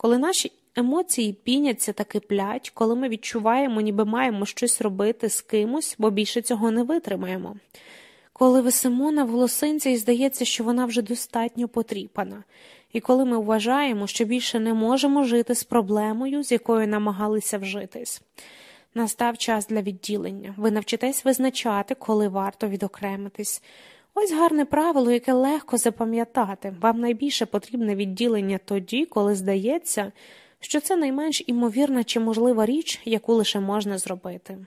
Коли наші емоції піняться та киплять, коли ми відчуваємо, ніби маємо щось робити з кимось, бо більше цього не витримаємо. Коли висимо на волосинці і здається, що вона вже достатньо потріпана, і коли ми вважаємо, що більше не можемо жити з проблемою, з якою намагалися вжитись. Настав час для відділення. Ви навчитесь визначати, коли варто відокремитись. Ось гарне правило, яке легко запам'ятати. Вам найбільше потрібне відділення тоді, коли здається, що це найменш імовірна чи можлива річ, яку лише можна зробити.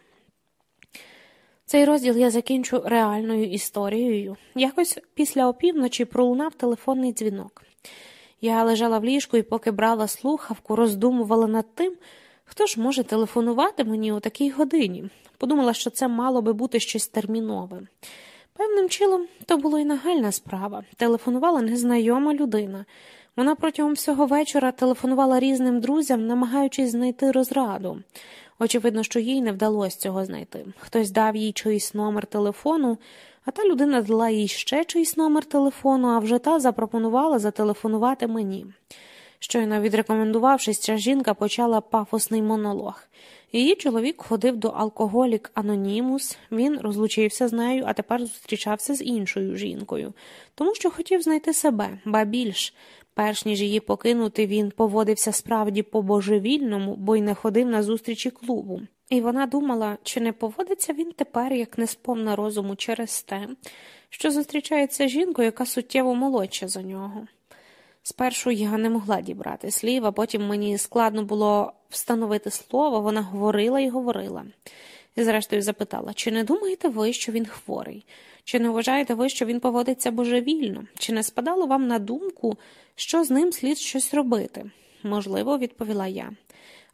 Цей розділ я закінчу реальною історією. Якось після опівночі пролунав телефонний дзвінок. Я лежала в ліжку і, поки брала слухавку, роздумувала над тим, хто ж може телефонувати мені у такій годині. Подумала, що це мало би бути щось термінове. Певним чином, то була і нагальна справа. Телефонувала незнайома людина. Вона протягом всього вечора телефонувала різним друзям, намагаючись знайти розраду. Очевидно, що їй не вдалося цього знайти. Хтось дав їй чийсь номер телефону, а та людина дала їй ще чийсь номер телефону, а вже та запропонувала зателефонувати мені. Щойно відрекомендувавшись, ця жінка почала пафосний монолог. Її чоловік ходив до алкоголік Анонімус, він розлучився з нею, а тепер зустрічався з іншою жінкою, тому що хотів знайти себе, ба більш. Перш ніж її покинути, він поводився справді по божевільному, бо й не ходив на зустрічі клубу. І вона думала, чи не поводиться він тепер, як не сповна розуму, через те, що зустрічається жінкою, яка суттєво молодша за нього. Спершу я не могла дібрати слів, а потім мені складно було встановити слово, вона говорила і говорила. І зрештою запитала, чи не думаєте ви, що він хворий? Чи не вважаєте ви, що він поводиться божевільно? Чи не спадало вам на думку, що з ним слід щось робити? Можливо, відповіла я.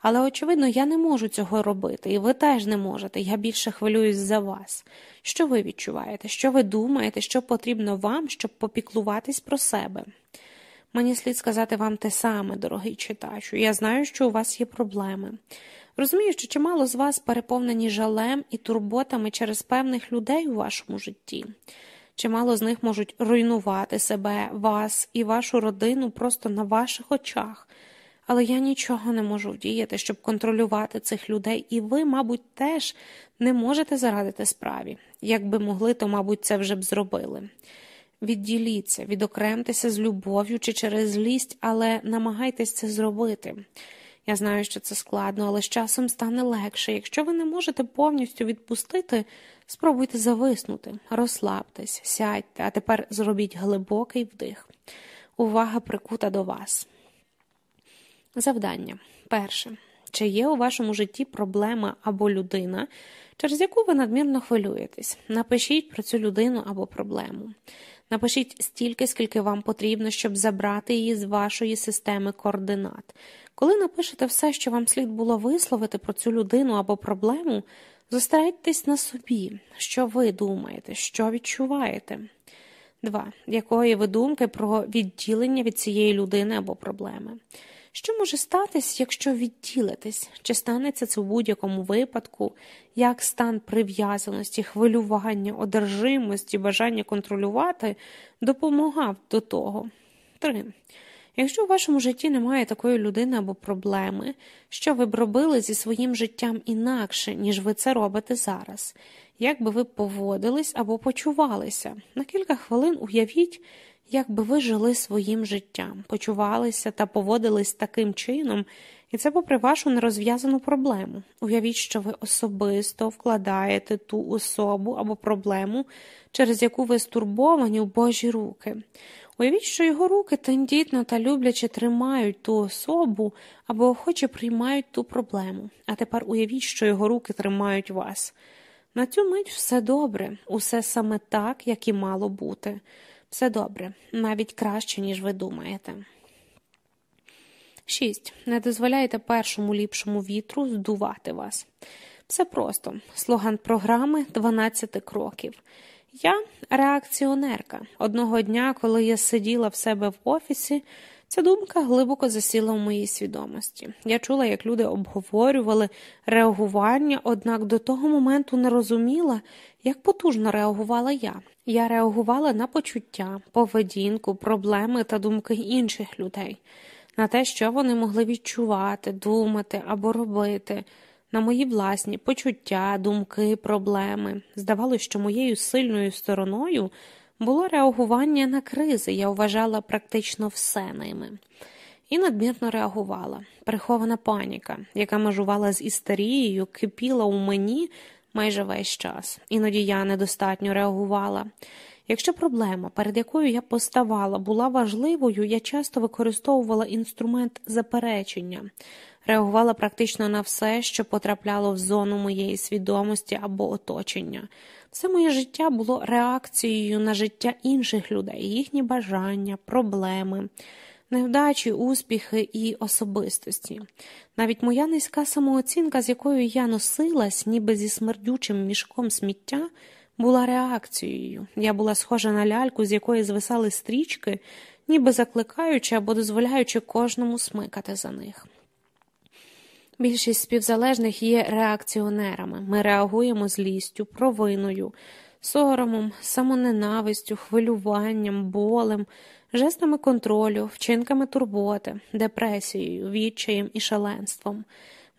Але, очевидно, я не можу цього робити, і ви теж не можете. Я більше хвилююсь за вас. Що ви відчуваєте? Що ви думаєте, що потрібно вам, щоб попіклуватись про себе? Мені слід сказати вам те саме, дорогий читачу. Я знаю, що у вас є проблеми. Розумію, що чимало з вас переповнені жалем і турботами через певних людей у вашому житті. Чимало з них можуть руйнувати себе, вас і вашу родину просто на ваших очах. Але я нічого не можу вдіяти, щоб контролювати цих людей, і ви, мабуть, теж не можете зарадити справі. Якби могли, то, мабуть, це вже б зробили. Відділіться, відокремтеся з любов'ю чи через злість, але намагайтесь це зробити. Я знаю, що це складно, але з часом стане легше. Якщо ви не можете повністю відпустити, спробуйте зависнути, розслабтесь, сядьте, а тепер зробіть глибокий вдих. Увага прикута до вас. Завдання. Перше. Чи є у вашому житті проблема або людина, через яку ви надмірно хвилюєтесь? Напишіть про цю людину або проблему. Напишіть стільки, скільки вам потрібно, щоб забрати її з вашої системи координат. Коли напишете все, що вам слід було висловити про цю людину або проблему, зосередьтесь на собі, що ви думаєте, що відчуваєте. 2. Якої ви думки про відділення від цієї людини або проблеми? Що може статись, якщо відділитесь? Чи станеться це в будь-якому випадку, як стан прив'язаності, хвилювання, одержимості, бажання контролювати допомагав до того? 3. Якщо у вашому житті немає такої людини або проблеми, що ви б робили зі своїм життям інакше, ніж ви це робите зараз? Як би ви поводились або почувалися? На кілька хвилин уявіть, як би ви жили своїм життям, почувалися та поводились таким чином, і це попри вашу нерозв'язану проблему. Уявіть, що ви особисто вкладаєте ту особу або проблему, через яку ви стурбовані у Божі руки. Уявіть, що його руки тендітно та любляче тримають ту особу або охоче приймають ту проблему. А тепер уявіть, що його руки тримають вас. На цю мить все добре, усе саме так, як і мало бути. Все добре, навіть краще, ніж ви думаєте. 6. Не дозволяйте першому ліпшому вітру здувати вас. Все просто. Слоган програми 12 кроків. Я реакціонерка. Одного дня, коли я сиділа в себе в офісі, ця думка глибоко засіла в моїй свідомості. Я чула, як люди обговорювали реагування, однак до того моменту не розуміла, як потужно реагувала я. Я реагувала на почуття, поведінку, проблеми та думки інших людей. на те, що вони могли відчувати, думати або робити, на мої власні почуття, думки, проблеми. Здавалося, що моєю сильною стороною було реагування на кризи, я вважала практично все ними. І надмірно реагувала. Прихована паніка, яка межувала з істерією, кипіла у мені майже весь час. Іноді я недостатньо реагувала. Якщо проблема, перед якою я поставала, була важливою, я часто використовувала інструмент заперечення, реагувала практично на все, що потрапляло в зону моєї свідомості або оточення. Все моє життя було реакцією на життя інших людей, їхні бажання, проблеми. Невдачі, успіхи і особистості. Навіть моя низька самооцінка, з якою я носилась, ніби зі смердючим мішком сміття, була реакцією. Я була схожа на ляльку, з якої звисали стрічки, ніби закликаючи або дозволяючи кожному смикати за них. Більшість співзалежних є реакціонерами. Ми реагуємо злістю, провиною, соромом, самоненавистю, хвилюванням, болем, жестами контролю, вчинками турботи, депресією, відчаєм і шаленством.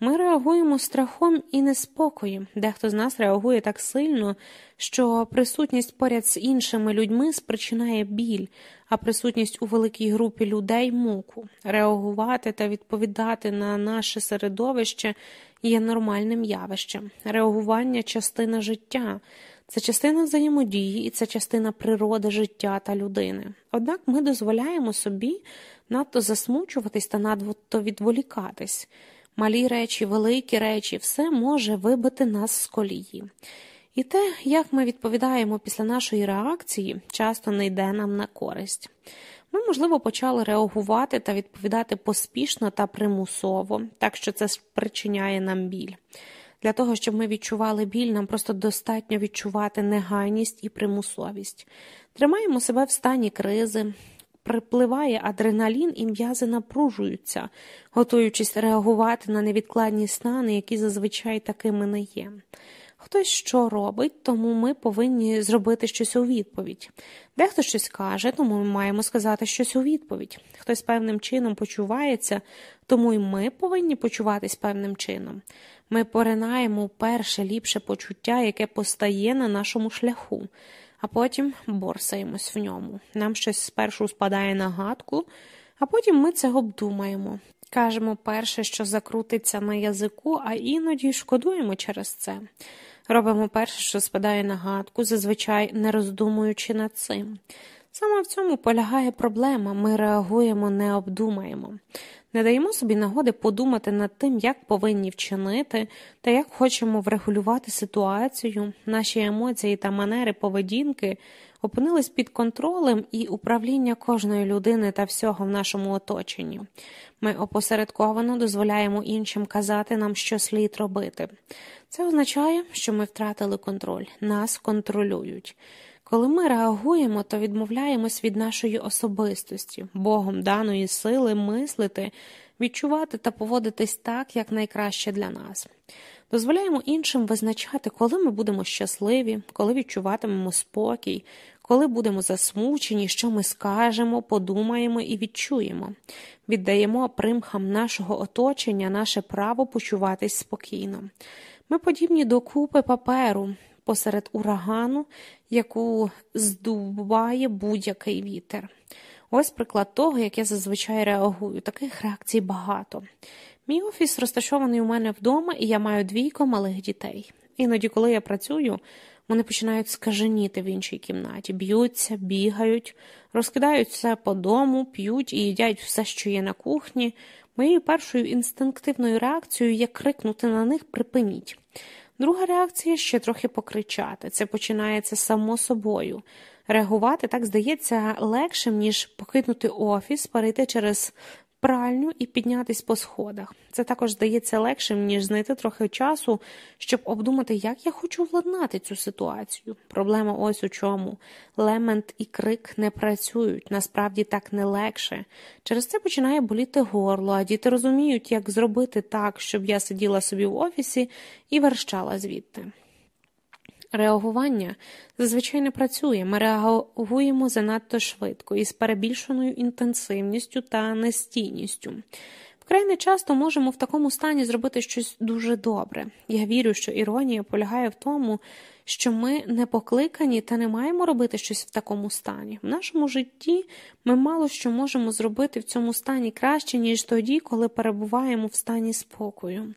Ми реагуємо страхом і неспокоєм. Дехто з нас реагує так сильно, що присутність поряд з іншими людьми спричинає біль, а присутність у великій групі людей муку. Реагувати та відповідати на наше середовище є нормальним явищем. Реагування частина життя. Це частина взаємодії і це частина природи життя та людини. Однак ми дозволяємо собі надто засмучуватись та надто відволікатись. Малі речі, великі речі, все може вибити нас з колії. І те, як ми відповідаємо після нашої реакції, часто не йде нам на користь. Ми, можливо, почали реагувати та відповідати поспішно та примусово, так що це спричиняє нам біль. Для того, щоб ми відчували біль, нам просто достатньо відчувати негайність і примусовість. Тримаємо себе в стані кризи, припливає адреналін і м'язи напружуються, готуючись реагувати на невідкладні стани, які зазвичай такими не є. Хтось що робить, тому ми повинні зробити щось у відповідь. Дехто щось каже, тому ми маємо сказати щось у відповідь. Хтось певним чином почувається, тому і ми повинні почуватись певним чином. Ми поринаємо перше ліпше почуття, яке постає на нашому шляху а потім борсаємось в ньому. Нам щось спершу спадає на гадку, а потім ми це обдумаємо. Кажемо перше, що закрутиться на язику, а іноді шкодуємо через це. Робимо перше, що спадає на гадку, зазвичай не роздумуючи над цим. Саме в цьому полягає проблема, ми реагуємо, не обдумаємо. Не даємо собі нагоди подумати над тим, як повинні вчинити та як хочемо врегулювати ситуацію, наші емоції та манери поведінки опинились під контролем і управління кожної людини та всього в нашому оточенні. Ми опосередковано дозволяємо іншим казати нам, що слід робити. Це означає, що ми втратили контроль, нас контролюють. Коли ми реагуємо, то відмовляємось від нашої особистості, Богом даної сили мислити, відчувати та поводитись так, як найкраще для нас. Дозволяємо іншим визначати, коли ми будемо щасливі, коли відчуватимемо спокій, коли будемо засмучені, що ми скажемо, подумаємо і відчуємо, віддаємо примхам нашого оточення наше право почуватись спокійно. Ми подібні до купи паперу, посеред урагану, яку здуває будь-який вітер. Ось приклад того, як я зазвичай реагую. Таких реакцій багато. Мій офіс розташований у мене вдома, і я маю двійко малих дітей. Іноді, коли я працюю, вони починають скаженіти в іншій кімнаті, б'ються, бігають, розкидають все по дому, п'ють і їдять все, що є на кухні. Моєю першою інстинктивною реакцією є крикнути на них припиніть. Друга реакція ще трохи покричати. Це починається само собою. Реагувати так здається легшим, ніж покинути офіс, перейти через пральню і піднятись по сходах. Це також здається легшим, ніж знайти трохи часу, щоб обдумати, як я хочу владнати цю ситуацію. Проблема ось у чому. Лемент і крик не працюють, насправді так не легше. Через це починає боліти горло, а діти розуміють, як зробити так, щоб я сиділа собі в офісі і верщала звідти. Реагування зазвичай не працює, ми реагуємо занадто швидко із перебільшеною інтенсивністю та нестійністю. Вкрай не часто можемо в такому стані зробити щось дуже добре. Я вірю, що іронія полягає в тому, що ми не покликані та не маємо робити щось в такому стані. В нашому житті ми мало що можемо зробити в цьому стані краще, ніж тоді, коли перебуваємо в стані спокою.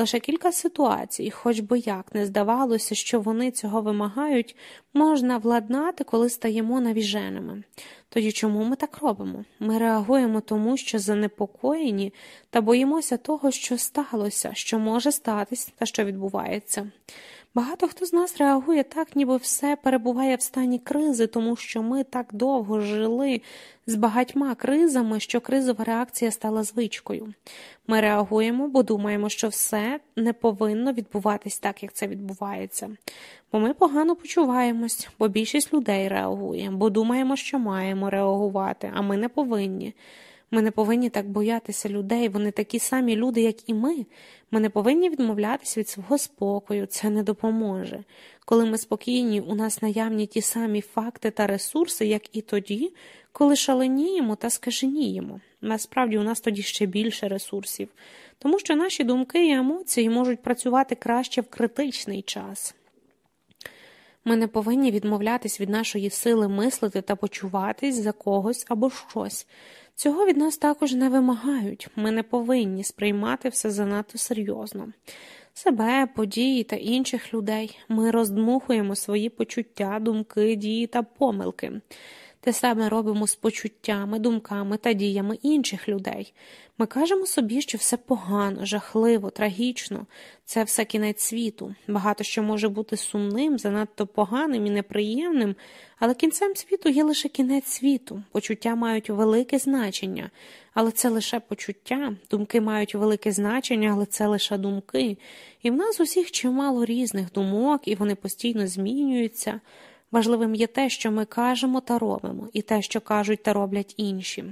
Лише кілька ситуацій, хоч би як не здавалося, що вони цього вимагають, можна владнати, коли стаємо навіженими. Тоді чому ми так робимо? Ми реагуємо тому, що занепокоєні та боїмося того, що сталося, що може статись та що відбувається. Багато хто з нас реагує так, ніби все перебуває в стані кризи, тому що ми так довго жили з багатьма кризами, що кризова реакція стала звичкою. Ми реагуємо, бо думаємо, що все не повинно відбуватись так, як це відбувається. Бо ми погано почуваємось, бо більшість людей реагує, бо думаємо, що маємо реагувати, а ми не повинні. Ми не повинні так боятися людей, вони такі самі люди, як і ми. Ми не повинні відмовлятися від свого спокою, це не допоможе. Коли ми спокійні, у нас наявні ті самі факти та ресурси, як і тоді, коли шаленіємо та скаженіємо. Насправді у нас тоді ще більше ресурсів, тому що наші думки і емоції можуть працювати краще в критичний час. Ми не повинні відмовлятись від нашої сили мислити та почуватись за когось або щось. Цього від нас також не вимагають, ми не повинні сприймати все занадто серйозно. Себе, події та інших людей ми роздмухуємо свої почуття, думки, дії та помилки. Те саме робимо з почуттями, думками та діями інших людей. Ми кажемо собі, що все погано, жахливо, трагічно, це все кінець світу. Багато що може бути сумним, занадто поганим і неприємним, але кінцем світу є лише кінець світу. Почуття мають велике значення, але це лише почуття, думки мають велике значення, але це лише думки. І в нас усіх чимало різних думок, і вони постійно змінюються. Важливим є те, що ми кажемо та робимо, і те, що кажуть та роблять інші.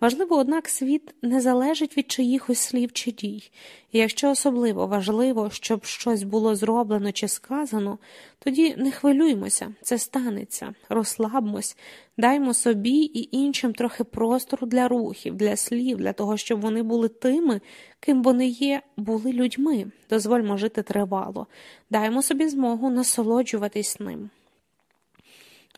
Важливо, однак, світ не залежить від чиїхось слів чи дій, і якщо особливо важливо, щоб щось було зроблено чи сказано, тоді не хвилюймося, це станеться, розслабмось, даймо собі і іншим трохи простору для рухів, для слів, для того, щоб вони були тими, ким вони є, були людьми. Дозвольмо жити тривало, даймо собі змогу насолоджуватись ним.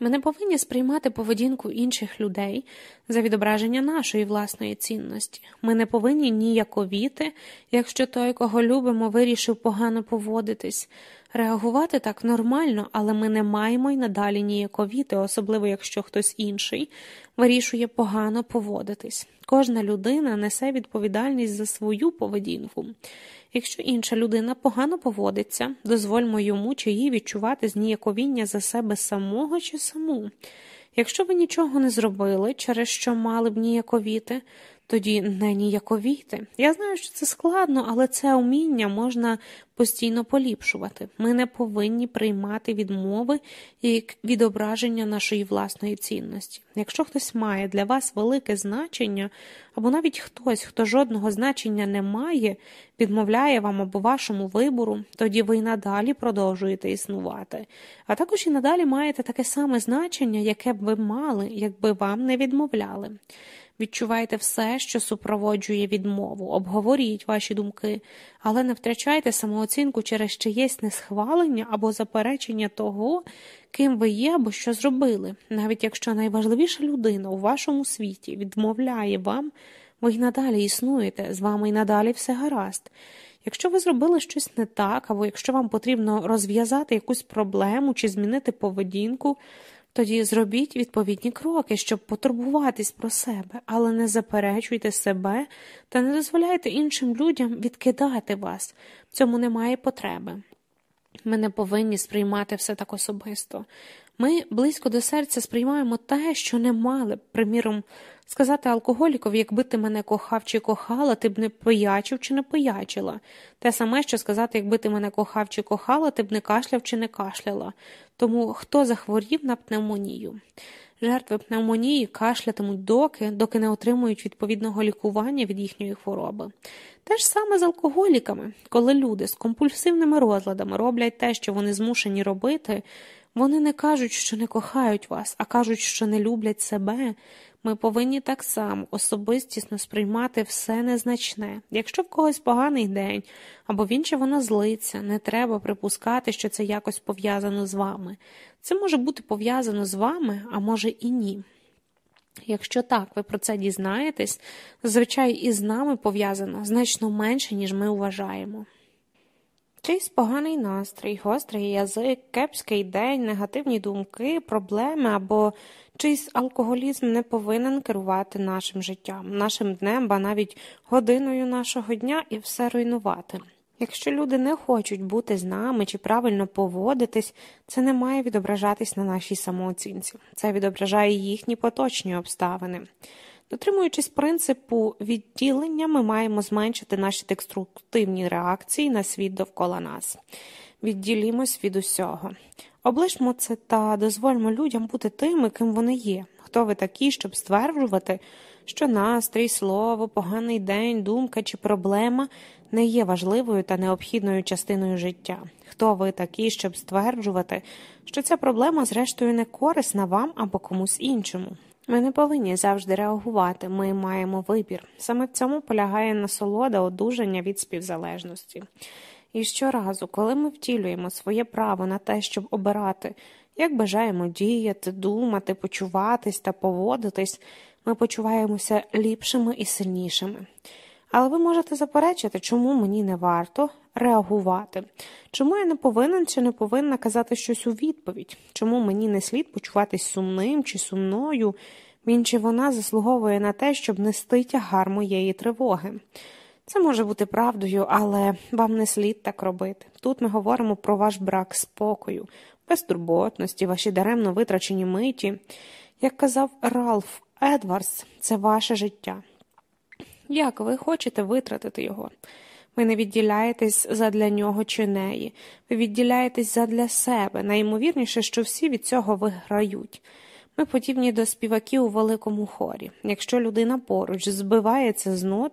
Ми не повинні сприймати поведінку інших людей за відображення нашої власної цінності. Ми не повинні ніяковіти, якщо той, кого любимо, вирішив погано поводитись. Реагувати так нормально, але ми не маємо й надалі ніяковіти, особливо якщо хтось інший вирішує погано поводитись. Кожна людина несе відповідальність за свою поведінку. Якщо інша людина погано поводиться, дозвольмо йому чи їй відчувати зніяковіння за себе самого чи саму. Якщо ви нічого не зробили, через що мали б ніяковіти, тоді не ніяковійте. Я знаю, що це складно, але це уміння можна постійно поліпшувати. Ми не повинні приймати відмови як відображення нашої власної цінності. Якщо хтось має для вас велике значення, або навіть хтось, хто жодного значення не має, відмовляє вам або вашому вибору, тоді ви й надалі продовжуєте існувати. А також і надалі маєте таке саме значення, яке б ви мали, якби вам не відмовляли. Відчувайте все, що супроводжує відмову, обговоріть ваші думки, але не втрачайте самооцінку через чиєсь несхвалення або заперечення того, ким ви є або що зробили. Навіть якщо найважливіша людина у вашому світі відмовляє вам, ви й надалі існуєте, з вами й надалі все гаразд. Якщо ви зробили щось не так, або якщо вам потрібно розв'язати якусь проблему чи змінити поведінку, тоді зробіть відповідні кроки, щоб потурбуватись про себе, але не заперечуйте себе та не дозволяйте іншим людям відкидати вас. В цьому немає потреби. Ми не повинні сприймати все так особисто. Ми близько до серця сприймаємо те, що не мали, приміром, сказати алкоголікові, якби ти мене кохав чи кохала, ти б не пиячив чи не пиячила. Те саме, що сказати, якби ти мене кохав чи кохала, ти б не кашляв чи не кашляла. Тому хто захворів на пневмонію. Жертви пневмонії кашлятимуть доки, доки не отримують відповідного лікування від їхньої хвороби. Те ж саме з алкоголіками, коли люди з компульсивними розладами роблять те, що вони змушені робити, вони не кажуть, що не кохають вас, а кажуть, що не люблять себе. Ми повинні так само особистісно сприймати все незначне. Якщо в когось поганий день або він чи вона злиться, не треба припускати, що це якось пов'язано з вами. Це може бути пов'язано з вами, а може і ні. Якщо так, ви про це дізнаєтесь, зазвичай і з нами пов'язано значно менше, ніж ми вважаємо. Чийсь поганий настрій, гострий язик, кепський день, негативні думки, проблеми або чийсь алкоголізм не повинен керувати нашим життям, нашим днем, ба навіть годиною нашого дня і все руйнувати. Якщо люди не хочуть бути з нами чи правильно поводитись, це не має відображатись на нашій самооцінці, це відображає їхні поточні обставини. Дотримуючись принципу відділення, ми маємо зменшити наші деструктивні реакції на світ довкола нас. Відділімось від усього. Облишмо це та дозвольмо людям бути тими, ким вони є. Хто ви такі, щоб стверджувати, що настрій, слово, поганий день, думка чи проблема не є важливою та необхідною частиною життя. Хто ви такі, щоб стверджувати, що ця проблема, зрештою, не корисна вам або комусь іншому? Ми не повинні завжди реагувати, ми маємо вибір. Саме в цьому полягає насолода одужання від співзалежності. І щоразу, коли ми втілюємо своє право на те, щоб обирати, як бажаємо діяти, думати, почуватись та поводитись, ми почуваємося ліпшими і сильнішими. Але ви можете заперечити, чому мені не варто реагувати, чому я не повинен чи не повинна казати щось у відповідь, чому мені не слід почуватись сумним чи сумною, він чи вона заслуговує на те, щоб нести тягар моєї тривоги. Це може бути правдою, але вам не слід так робити. Тут ми говоримо про ваш брак спокою, безтурботності, ваші даремно витрачені миті. Як казав Ралф Едвардс, це ваше життя. Як ви хочете витратити його? Ви не відділяєтесь задля нього чи неї, ви відділяєтесь задля себе. Найімовірніше, що всі від цього виграють. Ми подібні до співаків у великому хорі. Якщо людина поруч збивається з нот,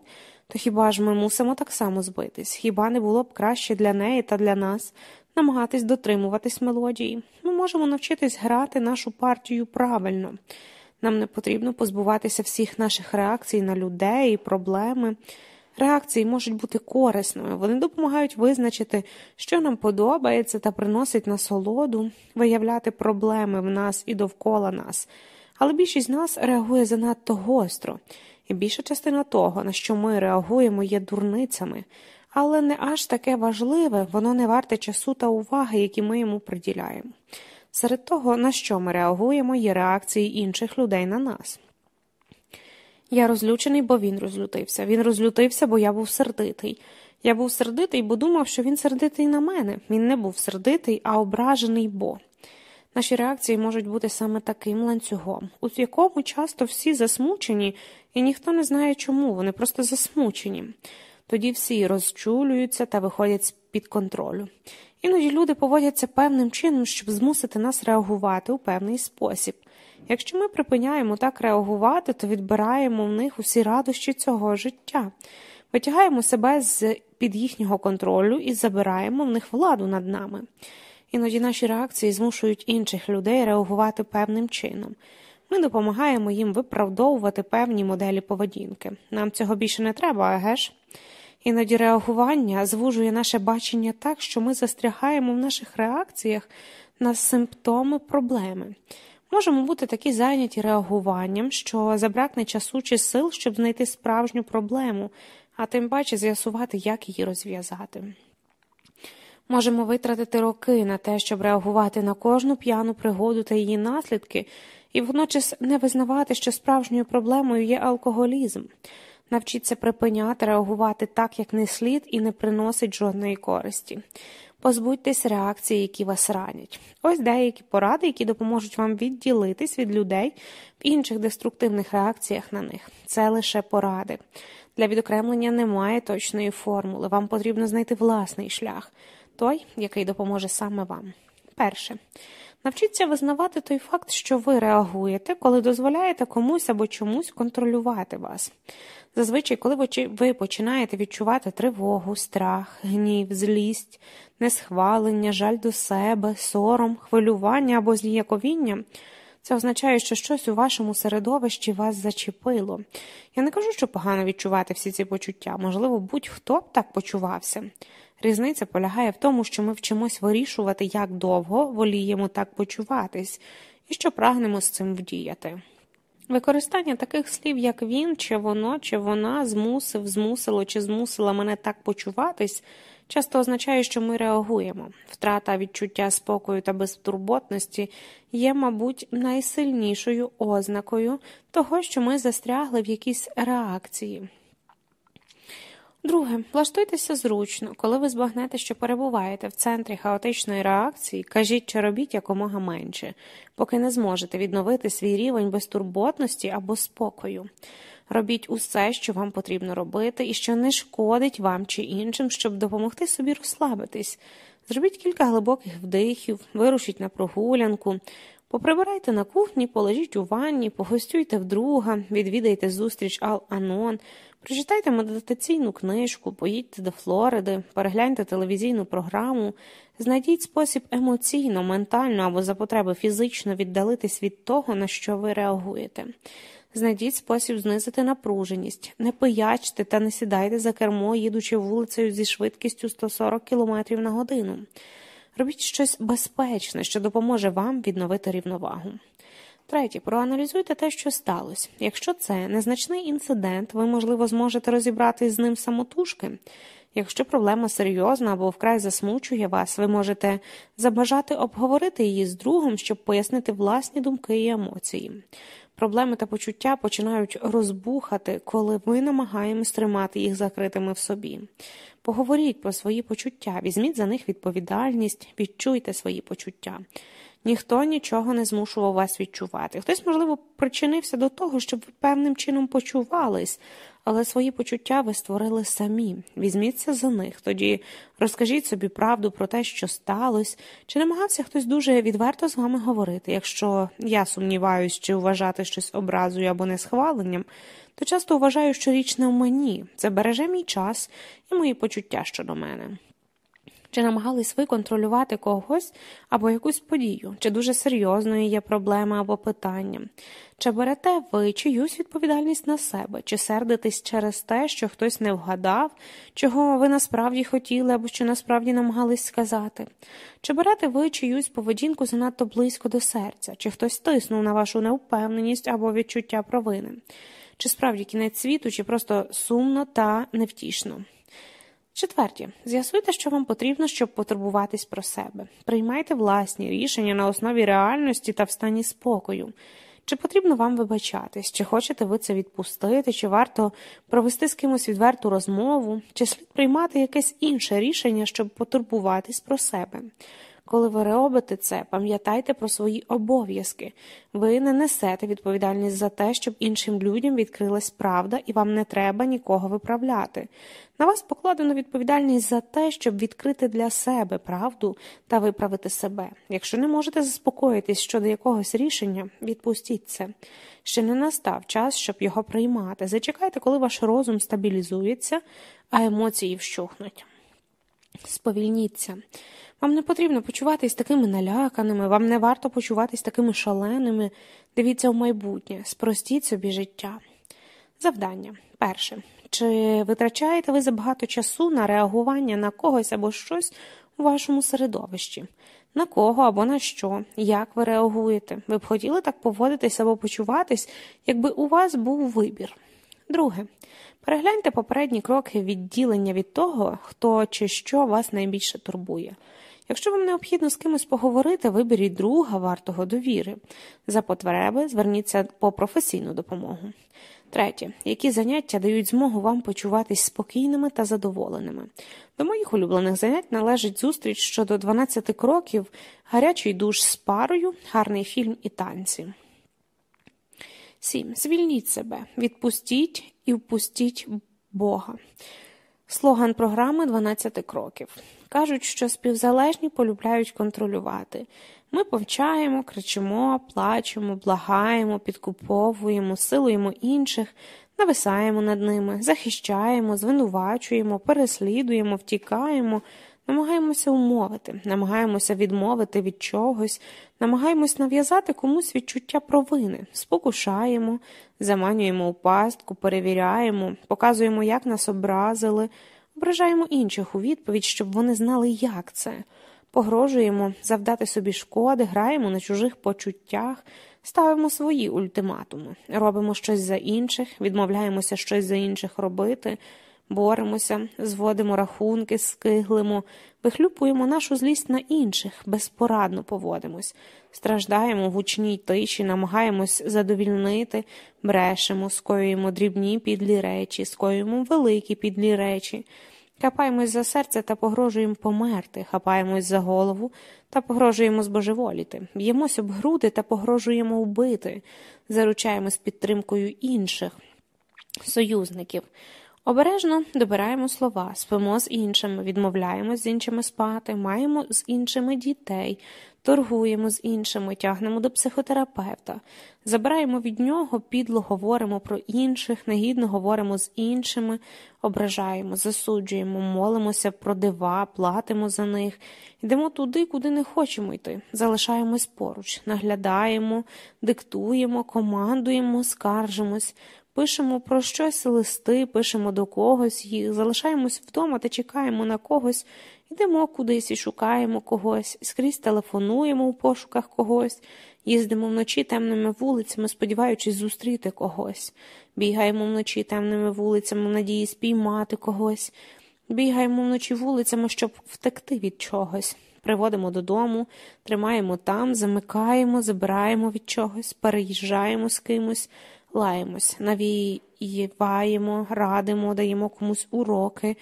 то хіба ж ми мусимо так само збитись? Хіба не було б краще для неї та для нас намагатись дотримуватись мелодії? Ми можемо навчитись грати нашу партію правильно. Нам не потрібно позбуватися всіх наших реакцій на людей і проблеми. Реакції можуть бути корисними, вони допомагають визначити, що нам подобається та приносить насолоду, виявляти проблеми в нас і довкола нас. Але більшість з нас реагує занадто гостро, і більша частина того, на що ми реагуємо, є дурницями, але не аж таке важливе, воно не варте часу та уваги, які ми йому приділяємо. Серед того, на що ми реагуємо, є реакції інших людей на нас. Я розлючений, бо він розлютився. Він розлютився, бо я був сердитий. Я був сердитий, бо думав, що він сердитий на мене. Він не був сердитий, а ображений, бо. Наші реакції можуть бути саме таким ланцюгом, у якому часто всі засмучені, і ніхто не знає чому, вони просто засмучені. Тоді всі розчулюються та виходять з під контролю. Іноді люди поводяться певним чином, щоб змусити нас реагувати у певний спосіб. Якщо ми припиняємо так реагувати, то відбираємо в них усі радощі цього життя, витягаємо себе з під їхнього контролю і забираємо в них владу над нами. Іноді наші реакції змушують інших людей реагувати певним чином. Ми допомагаємо їм виправдовувати певні моделі поведінки. Нам цього більше не треба, а ж? Іноді реагування звужує наше бачення так, що ми застрягаємо в наших реакціях на симптоми проблеми. Можемо бути такі зайняті реагуванням, що забракне часу чи сил, щоб знайти справжню проблему, а тим паче з'ясувати, як її розв'язати. Можемо витратити роки на те, щоб реагувати на кожну п'яну пригоду та її наслідки, і водночас не визнавати, що справжньою проблемою є алкоголізм. Навчіться припиняти реагувати так, як не слід, і не приносить жодної користі. Позбудьтесь реакцій, які вас ранять. Ось деякі поради, які допоможуть вам відділитись від людей в інших деструктивних реакціях на них. Це лише поради. Для відокремлення немає точної формули. Вам потрібно знайти власний шлях, той, який допоможе саме вам. Перше. Навчіться визнавати той факт, що ви реагуєте, коли дозволяєте комусь або чомусь контролювати вас. Зазвичай, коли ви починаєте відчувати тривогу, страх, гнів, злість, несхвалення, жаль до себе, сором, хвилювання або зніяковіння, це означає, що щось у вашому середовищі вас зачепило. Я не кажу, що погано відчувати всі ці почуття, можливо, будь-хто б так почувався. Різниця полягає в тому, що ми вчимось вирішувати, як довго воліємо так почуватись, і що прагнемо з цим вдіяти. Використання таких слів, як він, чи воно, чи вона змусив, змусило чи змусила мене так почуватись, часто означає, що ми реагуємо. Втрата відчуття спокою та безтурботності є, мабуть, найсильнішою ознакою того, що ми застрягли в якійсь реакції. Друге, влаштуйтеся зручно, коли ви збагнете, що перебуваєте в центрі хаотичної реакції, кажіть чи робіть якомога менше, поки не зможете відновити свій рівень безтурботності або спокою. Робіть усе, що вам потрібно робити, і що не шкодить вам чи іншим, щоб допомогти собі розслабитись. Зробіть кілька глибоких вдихів, вирушіть на прогулянку, поприбирайте на кухні, положіть у ванні, погостюйте вдруга, відвідайте зустріч Ал-Анон, прочитайте медитаційну книжку, поїдьте до Флориди, перегляньте телевізійну програму, знайдіть спосіб емоційно, ментально або за потреби фізично віддалитись від того, на що ви реагуєте. Знайдіть спосіб знизити напруженість, не пиячте та не сідайте за кермо, їдучи вулицею зі швидкістю 140 км на годину. Робіть щось безпечне, що допоможе вам відновити рівновагу. Третє, проаналізуйте те, що сталося. Якщо це незначний інцидент, ви, можливо, зможете розібратись з ним самотужки. Якщо проблема серйозна або вкрай засмучує вас, ви можете забажати обговорити її з другом, щоб пояснити власні думки і емоції. Проблеми та почуття починають розбухати, коли ми намагаємось тримати їх закритими в собі. Поговоріть про свої почуття, візьміть за них відповідальність, відчуйте свої почуття. Ніхто нічого не змушував вас відчувати. Хтось, можливо, причинився до того, щоб ви певним чином почувались, але свої почуття ви створили самі. Візьміться за них, тоді розкажіть собі правду про те, що сталося, чи намагався хтось дуже відверто з вами говорити. Якщо я сумніваюсь, чи вважати щось образою або несхваленням, то часто вважаю, що річ не в мені. Це береже мій час і мої почуття щодо мене. Чи намагались ви контролювати когось або якусь подію, чи дуже серйозною є проблема або питання? Чи берете ви чиюсь відповідальність на себе, чи сердитесь через те, що хтось не вгадав, чого ви насправді хотіли або що насправді намагались сказати? Чи берете ви чиюсь поведінку занадто близько до серця, чи хтось тиснув на вашу неупевненість або відчуття провини? Чи справді кінець світу, чи просто сумно та невтішно? Четверті, з'ясуйте, що вам потрібно, щоб потурбуватись про себе. Приймайте власні рішення на основі реальності та в стані спокою. Чи потрібно вам вибачатись, чи хочете ви це відпустити, чи варто провести з кимось відверту розмову, чи слід приймати якесь інше рішення, щоб потурбуватись про себе. Коли ви робите це, пам'ятайте про свої обов'язки. Ви не несете відповідальність за те, щоб іншим людям відкрилась правда, і вам не треба нікого виправляти. На вас покладено відповідальність за те, щоб відкрити для себе правду та виправити себе. Якщо не можете заспокоїтись щодо якогось рішення, відпустіть це. Ще не настав час, щоб його приймати. Зачекайте, коли ваш розум стабілізується, а емоції вщухнуть. Сповільніться. Вам не потрібно почуватись такими наляканими, вам не варто почуватись такими шаленими. Дивіться в майбутнє, спростіть собі життя. Завдання. Перше. Чи витрачаєте ви забагато часу на реагування на когось або щось у вашому середовищі? На кого або на що? Як ви реагуєте? Ви б хотіли так поводитись або почуватись, якби у вас був вибір? Друге. Перегляньте попередні кроки відділення від того, хто чи що вас найбільше турбує. Якщо вам необхідно з кимось поговорити, виберіть друга вартого довіри. За потреби зверніться по професійну допомогу. Третє, які заняття дають змогу вам почуватись спокійними та задоволеними. До моїх улюблених занять належить зустріч щодо 12 кроків, гарячий душ з парою, гарний фільм і танці. 7. Звільніть себе, відпустіть і впустіть Бога. Слоган програми «12 кроків. Кажуть, що співзалежні полюбляють контролювати. Ми повчаємо, кричимо, плачемо, благаємо, підкуповуємо, силуємо інших, нависаємо над ними, захищаємо, звинувачуємо, переслідуємо, втікаємо, намагаємося умовити, намагаємося відмовити від чогось, намагаємось нав'язати комусь відчуття провини, спокушаємо, заманюємо у пастку, перевіряємо, показуємо, як нас образили, ображаємо інших у відповідь, щоб вони знали, як це. Погрожуємо завдати собі шкоди, граємо на чужих почуттях, ставимо свої ультиматуми, робимо щось за інших, відмовляємося щось за інших робити, боремося, зводимо рахунки, скиглимо, вихлюпуємо нашу злість на інших, безпорадно поводимось, страждаємо в гучній тиші, намагаємось задовільнити, брешемо, скоюємо дрібні підлі речі, скоюємо великі підлі речі. Хапаємось за серце та погрожуємо померти, хапаємось за голову та погрожуємо збожеволіти, б'ємось об груди та погрожуємо вбити, заручаємось підтримкою інших союзників. Обережно добираємо слова, спимо з іншими, відмовляємось з іншими спати, маємо з іншими дітей, торгуємо з іншими, тягнемо до психотерапевта, забираємо від нього, підло говоримо про інших, негідно говоримо з іншими, ображаємо, засуджуємо, молимося про дива, платимо за них, йдемо туди, куди не хочемо йти, залишаємось поруч, наглядаємо, диктуємо, командуємо, скаржимось. Пишемо про щось листи, пишемо до когось їх, залишаємось вдома та чекаємо на когось, йдемо кудись і шукаємо когось, скрізь телефонуємо у пошуках когось, їздимо вночі темними вулицями, сподіваючись зустріти когось, бігаємо вночі темними вулицями, надії спіймати когось, бігаємо вночі вулицями, щоб втекти від чогось. Приводимо додому, тримаємо там, замикаємо, забираємо від чогось, переїжджаємо з кимось лаємось, навіюваємо, радимо, даємо комусь уроки,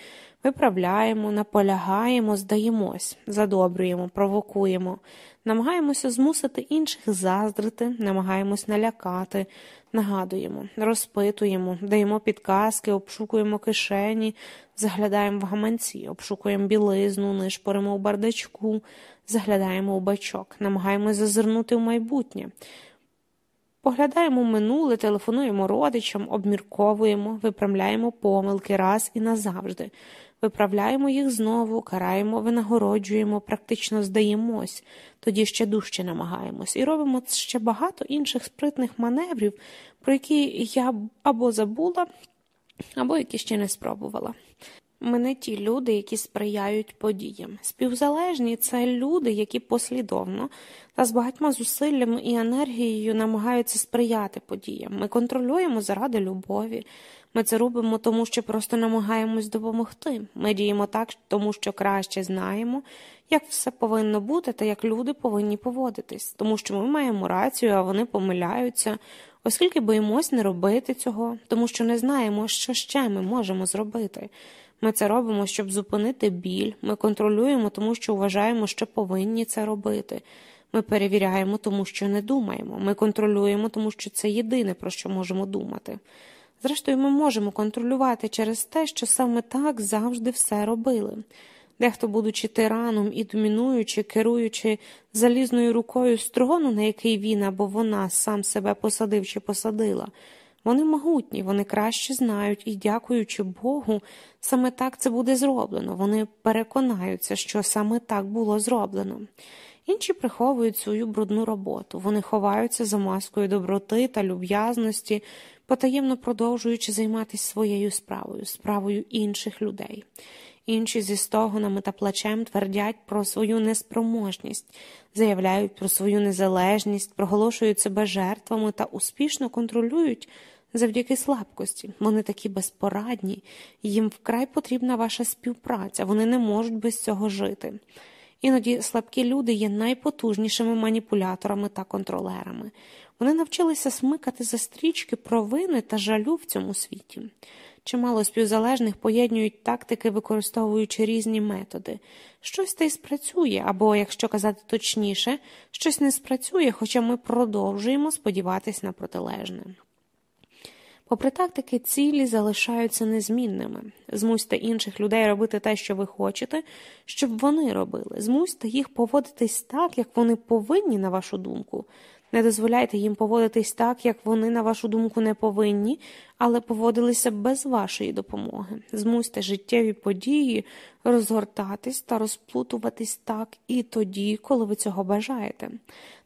виправляємо, наполягаємо, здаємось, задобрюємо, провокуємо, намагаємося змусити інших заздрити, намагаємось налякати, нагадуємо, розпитуємо, даємо підказки, обшукуємо кишені, заглядаємо в гаманці, обшукуємо білизну, нишпоримо у бардачку, заглядаємо у бачок, намагаємось зазирнути в майбутнє. Поглядаємо минуле, телефонуємо родичам, обмірковуємо, виправляємо помилки раз і назавжди, виправляємо їх знову, караємо, винагороджуємо, практично здаємось, тоді ще дужче намагаємось. І робимо ще багато інших спритних маневрів, про які я або забула, або які ще не спробувала. Ми не ті люди, які сприяють подіям. Співзалежні це люди, які послідовно та з багатьма зусиллями і енергією намагаються сприяти подіям. Ми контролюємо заради любові. Ми це робимо тому, що просто намагаємось допомогти. Ми діємо так, тому що краще знаємо, як все повинно бути та як люди повинні поводитись, тому що ми маємо рацію, а вони помиляються, оскільки боїмось не робити цього, тому що не знаємо, що ще ми можемо зробити. Ми це робимо, щоб зупинити біль, ми контролюємо, тому що вважаємо, що повинні це робити. Ми перевіряємо, тому що не думаємо. Ми контролюємо, тому що це єдине, про що можемо думати. Зрештою, ми можемо контролювати через те, що саме так завжди все робили. Дехто, будучи тираном і домінуючи, керуючи залізною рукою строну, на який він або вона сам себе посадив чи посадила. Вони могутні, вони краще знають і, дякуючи Богу, саме так це буде зроблено. Вони переконаються, що саме так було зроблено. Інші приховують свою брудну роботу, вони ховаються за маскою доброти та люб'язності, потаємно продовжуючи займатися своєю справою, справою інших людей. Інші зі стогонами та плачем твердять про свою неспроможність, заявляють про свою незалежність, проголошують себе жертвами та успішно контролюють завдяки слабкості. Вони такі безпорадні, їм вкрай потрібна ваша співпраця, вони не можуть без цього жити. Іноді слабкі люди є найпотужнішими маніпуляторами та контролерами. Вони навчилися смикати за стрічки провини та жалю в цьому світі. Чимало співзалежних поєднують тактики, використовуючи різні методи. Щось та й спрацює, або, якщо казати точніше, щось не спрацює, хоча ми продовжуємо сподіватись на протилежне. Попри тактики, цілі залишаються незмінними. Змусьте інших людей робити те, що ви хочете, щоб вони робили. Змусьте їх поводитись так, як вони повинні, на вашу думку. Не дозволяйте їм поводитись так, як вони, на вашу думку, не повинні, але поводилися без вашої допомоги. Змусьте життєві події розгортатись та розплутуватись так і тоді, коли ви цього бажаєте.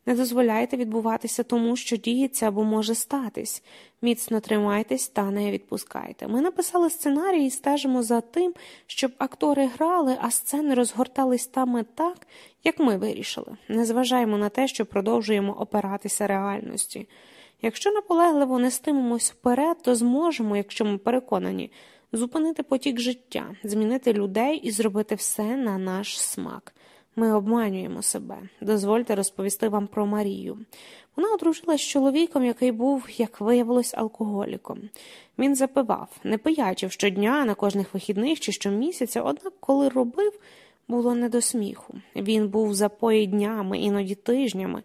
Не дозволяйте відбуватися тому, що діється або може статись. Міцно тримайтесь та не відпускайте. Ми написали сценарій і стежимо за тим, щоб актори грали, а сцени розгортались саме так, як ми вирішили. Не зважаємо на те, що продовжуємо опиратися реальності. Якщо наполегливо нестимемось вперед, то зможемо, якщо ми переконані, зупинити потік життя, змінити людей і зробити все на наш смак. Ми обманюємо себе. Дозвольте розповісти вам про Марію. Вона одружилась з чоловіком, який був, як виявилось, алкоголіком. Він запивав, не пиячив щодня, на кожних вихідних чи щомісяця, однак, коли робив, було не до сміху. Він був запої днями, іноді тижнями.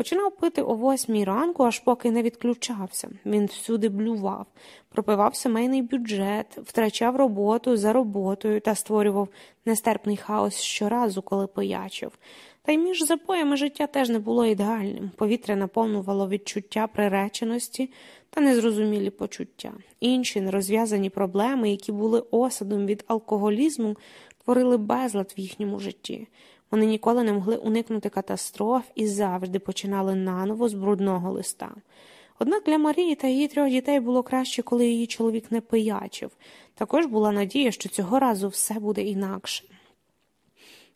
Починав пити о восьмій ранку, аж поки не відключався. Він всюди блював, пропивав сімейний бюджет, втрачав роботу за роботою та створював нестерпний хаос щоразу, коли поячив. Та й між запоями життя теж не було ідеальним. Повітря наповнювало відчуття приреченості та незрозумілі почуття. Інші нерозв'язані проблеми, які були осадом від алкоголізму, творили безлад в їхньому житті. Вони ніколи не могли уникнути катастроф і завжди починали наново з брудного листа. Однак для Марії та її трьох дітей було краще, коли її чоловік не пиячив. Також була надія, що цього разу все буде інакше.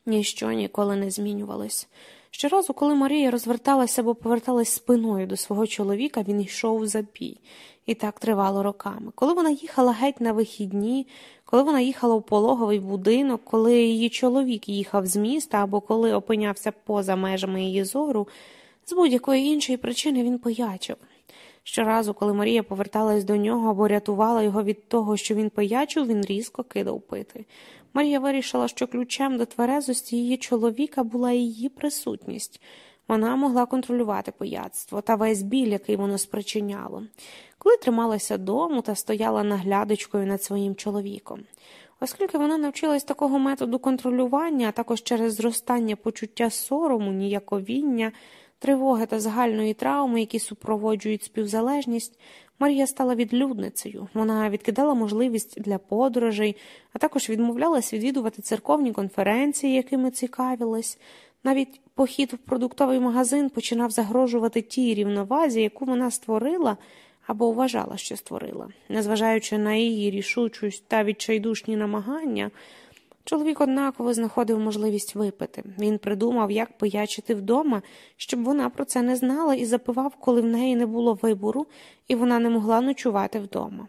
Ніщо ніколи не змінювалось. Щоразу, коли Марія розверталася або поверталась спиною до свого чоловіка, він йшов в запій. І так тривало роками. Коли вона їхала геть на вихідні, коли вона їхала у пологовий будинок, коли її чоловік їхав з міста або коли опинявся поза межами її зору, з будь-якої іншої причини він поячив. Щоразу, коли Марія поверталась до нього або рятувала його від того, що він поячив, він різко кидав пити. Марія вирішила, що ключем до тверезості її чоловіка була її присутність. Вона могла контролювати пияцтво та весь біль, який воно спричиняло, коли трималася дому та стояла наглядочкою над своїм чоловіком. Оскільки вона навчилась такого методу контролювання, а також через зростання почуття сорому, ніяковіння, тривоги та загальної травми, які супроводжують співзалежність, Марія стала відлюдницею. Вона відкидала можливість для подорожей, а також відмовлялась відвідувати церковні конференції, якими цікавилась. Навіть похід в продуктовий магазин починав загрожувати тій рівновазі, яку вона створила або вважала, що створила. Незважаючи на її рішучість та відчайдушні намагання, чоловік однаково знаходив можливість випити. Він придумав, як пиячити вдома, щоб вона про це не знала і запивав, коли в неї не було вибору, і вона не могла ночувати вдома.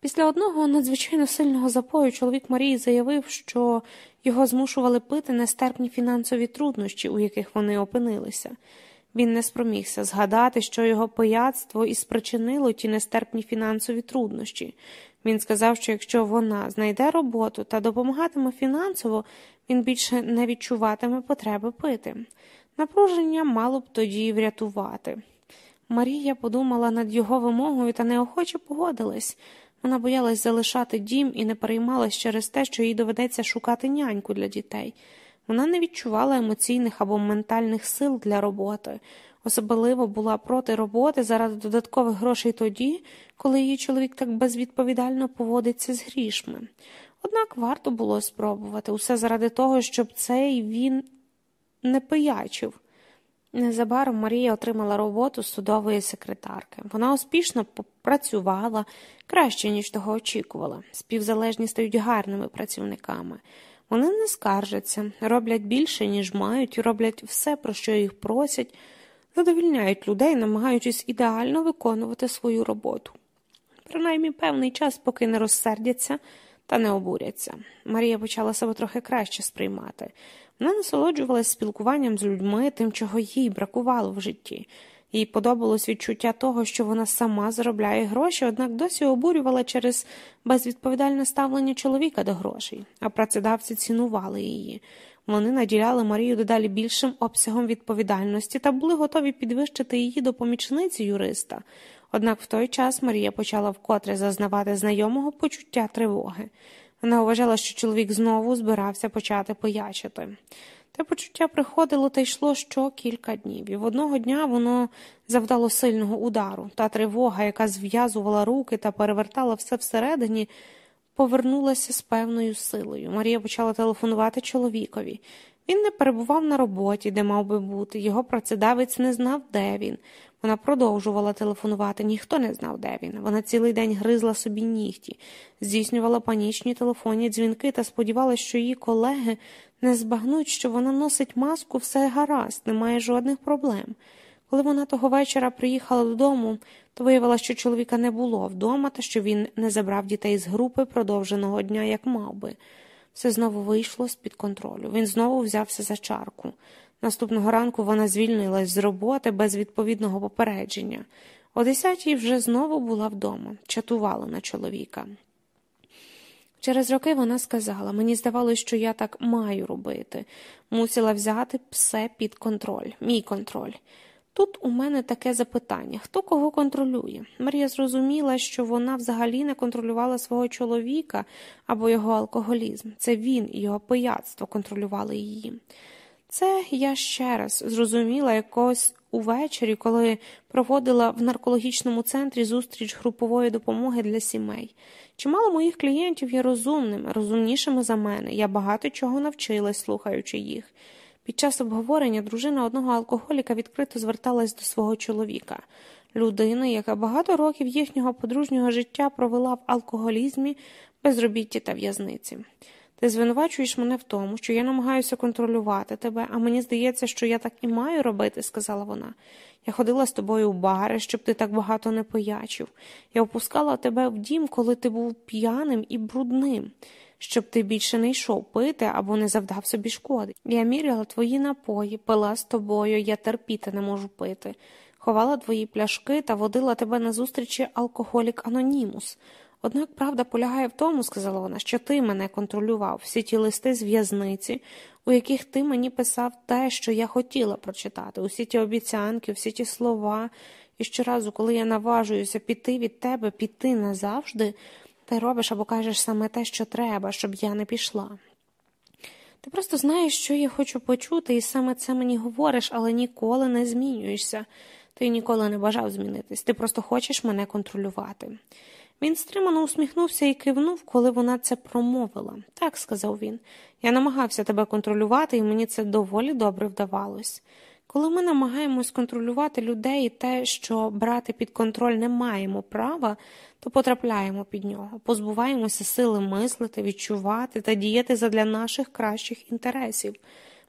Після одного надзвичайно сильного запою чоловік Марії заявив, що його змушували пити нестерпні фінансові труднощі, у яких вони опинилися. Він не спромігся згадати, що його пияцтво і спричинило ті нестерпні фінансові труднощі. Він сказав, що якщо вона знайде роботу та допомагатиме фінансово, він більше не відчуватиме потреби пити. Напруження мало б тоді врятувати. Марія подумала над його вимогою та неохоче погодилась. Вона боялась залишати дім і не переймалась через те, що їй доведеться шукати няньку для дітей. Вона не відчувала емоційних або ментальних сил для роботи, особливо була проти роботи заради додаткових грошей тоді, коли її чоловік так безвідповідально поводиться з грішми. Однак варто було спробувати усе заради того, щоб цей він не пиячив. Незабаром Марія отримала роботу судової секретарки. Вона успішно попрацювала краще, ніж того очікувала. Співзалежні стають гарними працівниками. Вони не скаржаться, роблять більше, ніж мають, роблять все, про що їх просять, задовільняють людей, намагаючись ідеально виконувати свою роботу. Принаймні певний час, поки не розсердяться та не обуряться. Марія почала себе трохи краще сприймати. Вона насолоджувалася спілкуванням з людьми, тим, чого їй бракувало в житті. Їй подобалось відчуття того, що вона сама заробляє гроші, однак досі обурювала через безвідповідальне ставлення чоловіка до грошей, а працедавці цінували її. Вони наділяли Марію дедалі більшим обсягом відповідальності та були готові підвищити її до помічниці юриста. Однак в той час Марія почала вкотре зазнавати знайомого почуття тривоги. Вона вважала, що чоловік знову збирався почати поячити. Те почуття приходило та йшло що кілька днів, і в одного дня воно завдало сильного удару. Та тривога, яка зв'язувала руки та перевертала все всередині, повернулася з певною силою. Марія почала телефонувати чоловікові. Він не перебував на роботі, де мав би бути. Його працедавець не знав, де він. Вона продовжувала телефонувати, ніхто не знав, де він. Вона цілий день гризла собі нігті, здійснювала панічні телефонні дзвінки та сподівалася, що її колеги не збагнуть, що вона носить маску, все гаразд, немає жодних проблем. Коли вона того вечора приїхала додому, то виявила, що чоловіка не було вдома та що він не забрав дітей з групи продовженого дня, як мав би. Все знову вийшло з під контролю. Він знову взявся за чарку. Наступного ранку вона звільнилась з роботи без відповідного попередження. О десятій вже знову була вдома, чатувала на чоловіка. Через роки вона сказала мені здавалося, що я так маю робити, мусила взяти все під контроль, мій контроль. Тут у мене таке запитання хто кого контролює? Марія зрозуміла, що вона взагалі не контролювала свого чоловіка або його алкоголізм. Це він і його пияцтво контролювали її. Це я ще раз зрозуміла якось увечері, коли проводила в наркологічному центрі зустріч групової допомоги для сімей. Чимало моїх клієнтів є розумними, розумнішими за мене. Я багато чого навчилась, слухаючи їх. Під час обговорення дружина одного алкоголіка відкрито зверталась до свого чоловіка, людини, яка багато років їхнього подружнього життя провела в алкоголізмі, безробітті та в'язниці. Ти звинувачуєш мене в тому, що я намагаюся контролювати тебе, а мені здається, що я так і маю робити, сказала вона. Я ходила з тобою в бари, щоб ти так багато не поячив. Я опускала тебе в дім, коли ти був п'яним і брудним, щоб ти більше не йшов пити або не завдав собі шкоди. Я міряла твої напої, пила з тобою, я терпіти не можу пити. Ховала твої пляшки та водила тебе на зустрічі алкоголік Анонімус. Однак правда полягає в тому, сказала вона, що ти мене контролював, всі ті листи з в'язниці, у яких ти мені писав те, що я хотіла прочитати, усі ті обіцянки, всі ті слова, і щоразу, коли я наважуюся піти від тебе, піти назавжди, ти робиш або кажеш саме те, що треба, щоб я не пішла. Ти просто знаєш, що я хочу почути, і саме це мені говориш, але ніколи не змінюєшся. Ти ніколи не бажав змінитись, ти просто хочеш мене контролювати. Він стримано усміхнувся і кивнув, коли вона це промовила. Так, сказав він, я намагався тебе контролювати, і мені це доволі добре вдавалось. Коли ми намагаємось контролювати людей і те, що брати під контроль не маємо права, то потрапляємо під нього, позбуваємося сили мислити, відчувати та діяти задля наших кращих інтересів.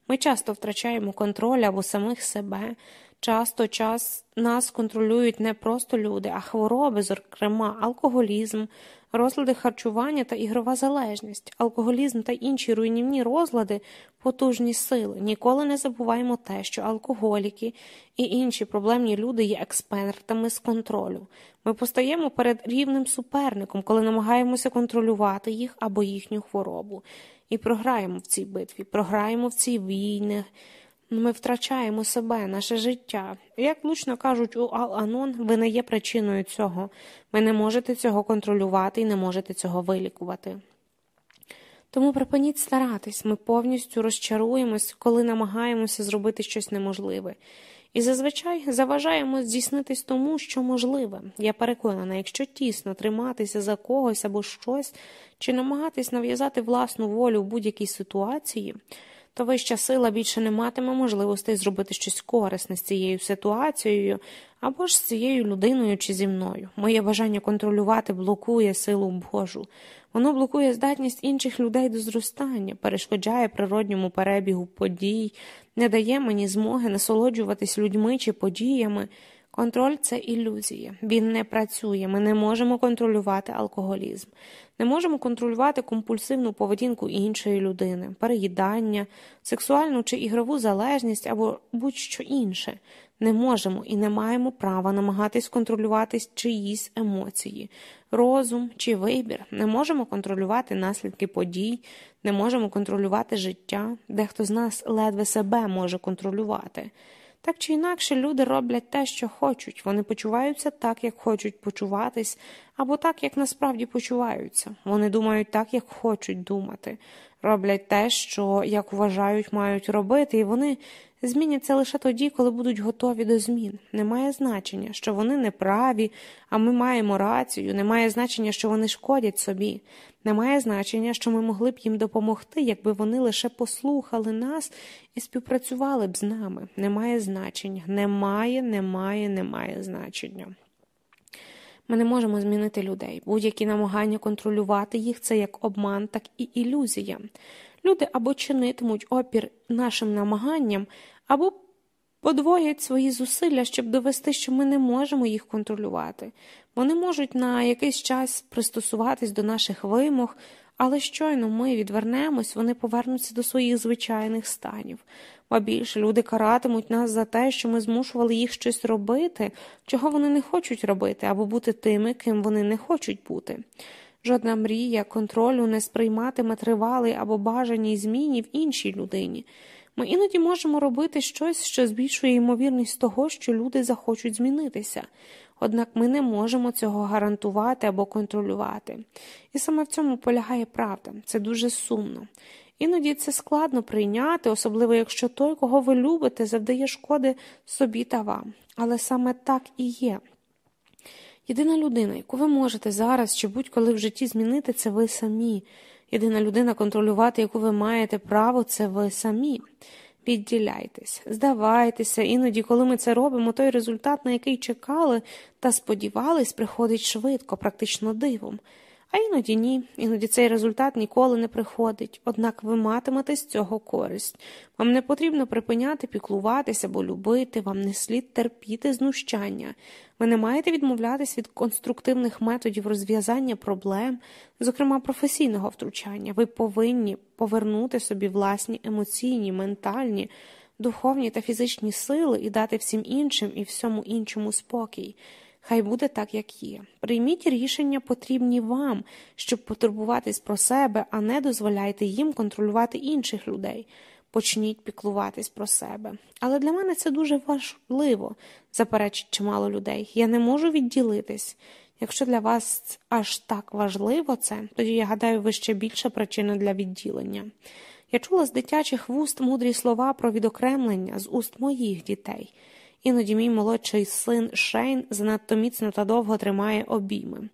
Ми часто втрачаємо контроль або самих себе. Часто час нас контролюють не просто люди, а хвороби, зокрема, алкоголізм, розлади харчування та ігрова залежність, алкоголізм та інші руйнівні розлади, потужні сили. Ніколи не забуваємо те, що алкоголіки і інші проблемні люди є експертами з контролю. Ми постаємо перед рівним суперником, коли намагаємося контролювати їх або їхню хворобу. І програємо в цій битві, програємо в цій війні. Ми втрачаємо себе, наше життя. Як влучно кажуть у Ал-Анон, ви не є причиною цього. Ви не можете цього контролювати і не можете цього вилікувати. Тому припиніть старатись, ми повністю розчаруємось, коли намагаємося зробити щось неможливе. І зазвичай заважаємо здійснитись тому, що можливе. Я переконана, якщо тісно триматися за когось або щось, чи намагатись нав'язати власну волю в будь-якій ситуації то вища сила більше не матиме можливостей зробити щось корисне з цією ситуацією або ж з цією людиною чи зі мною. Моє бажання контролювати блокує силу Божу. Воно блокує здатність інших людей до зростання, перешкоджає природньому перебігу подій, не дає мені змоги насолоджуватись людьми чи подіями. Контроль це ілюзія. Він не працює. Ми не можемо контролювати алкоголізм, не можемо контролювати компульсивну поведінку іншої людини, переїдання, сексуальну чи ігрову залежність або будь-що інше. Не можемо і не маємо права намагатись контролювати чиїсь емоції, розум чи вибір. Не можемо контролювати наслідки подій, не можемо контролювати життя. Дехто з нас ледве себе може контролювати. Так чи інакше люди роблять те, що хочуть, вони почуваються так, як хочуть почуватись, або так, як насправді почуваються. Вони думають так, як хочуть думати, роблять те, що, як вважають, мають робити, і вони зміняться лише тоді, коли будуть готові до змін. Немає значення, що вони неправі, а ми маємо рацію, немає значення, що вони шкодять собі. Немає значення, що ми могли б їм допомогти, якби вони лише послухали нас і співпрацювали б з нами. Немає значення, немає, немає, немає значення. Ми не можемо змінити людей. Будь-які намагання контролювати їх це як обман, так і ілюзія. Люди або чинитимуть опір нашим намаганням, або подвоять свої зусилля, щоб довести, що ми не можемо їх контролювати. Вони можуть на якийсь час пристосуватись до наших вимог, але щойно ми відвернемось, вони повернуться до своїх звичайних станів. А більше люди каратимуть нас за те, що ми змушували їх щось робити, чого вони не хочуть робити, або бути тими, ким вони не хочуть бути. Жодна мрія контролю не сприйматиме тривалий або бажаній зміні в іншій людині. Ми іноді можемо робити щось, що збільшує ймовірність того, що люди захочуть змінитися, однак ми не можемо цього гарантувати або контролювати. І саме в цьому полягає правда, це дуже сумно. Іноді це складно прийняти, особливо якщо той, кого ви любите, завдає шкоди собі та вам. Але саме так і є. Єдина людина, яку ви можете зараз чи будь-коли в житті змінити, це ви самі. Єдина людина контролювати, яку ви маєте право, це ви самі. Відділяйтесь, здавайтеся, іноді, коли ми це робимо, той результат, на який чекали та сподівались, приходить швидко, практично дивом. А іноді ні, іноді цей результат ніколи не приходить, однак ви матимете з цього користь. Вам не потрібно припиняти піклуватися або любити, вам не слід терпіти знущання. Ви не маєте відмовлятись від конструктивних методів розв'язання проблем, зокрема професійного втручання. Ви повинні повернути собі власні емоційні, ментальні, духовні та фізичні сили і дати всім іншим і всьому іншому спокій. Хай буде так, як є. Прийміть рішення, потрібні вам, щоб потурбуватись про себе, а не дозволяйте їм контролювати інших людей. Почніть піклуватись про себе. Але для мене це дуже важливо, заперечить чимало людей. Я не можу відділитись. Якщо для вас аж так важливо це, тоді я гадаю, ви ще більша причина для відділення. Я чула з дитячих вуст мудрі слова про відокремлення з уст моїх дітей. Іноді мій молодший син Шейн занадто міцно та довго тримає обійми.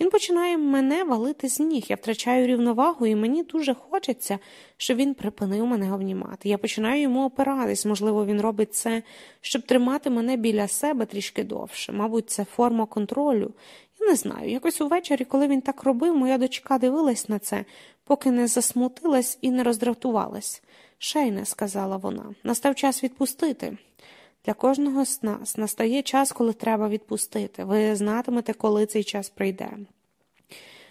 Він починає мене валити з ніг. Я втрачаю рівновагу, і мені дуже хочеться, щоб він припинив мене обнімати. Я починаю йому опиратись, можливо, він робить це, щоб тримати мене біля себе трішки довше. Мабуть, це форма контролю. Я не знаю. Якось увечері, коли він так робив, моя дочка дивилась на це, поки не засмутилась і не роздратувалась. Шейне, сказала вона, настав час відпустити. Для кожного з нас настає час, коли треба відпустити. Ви знатимете, коли цей час прийде.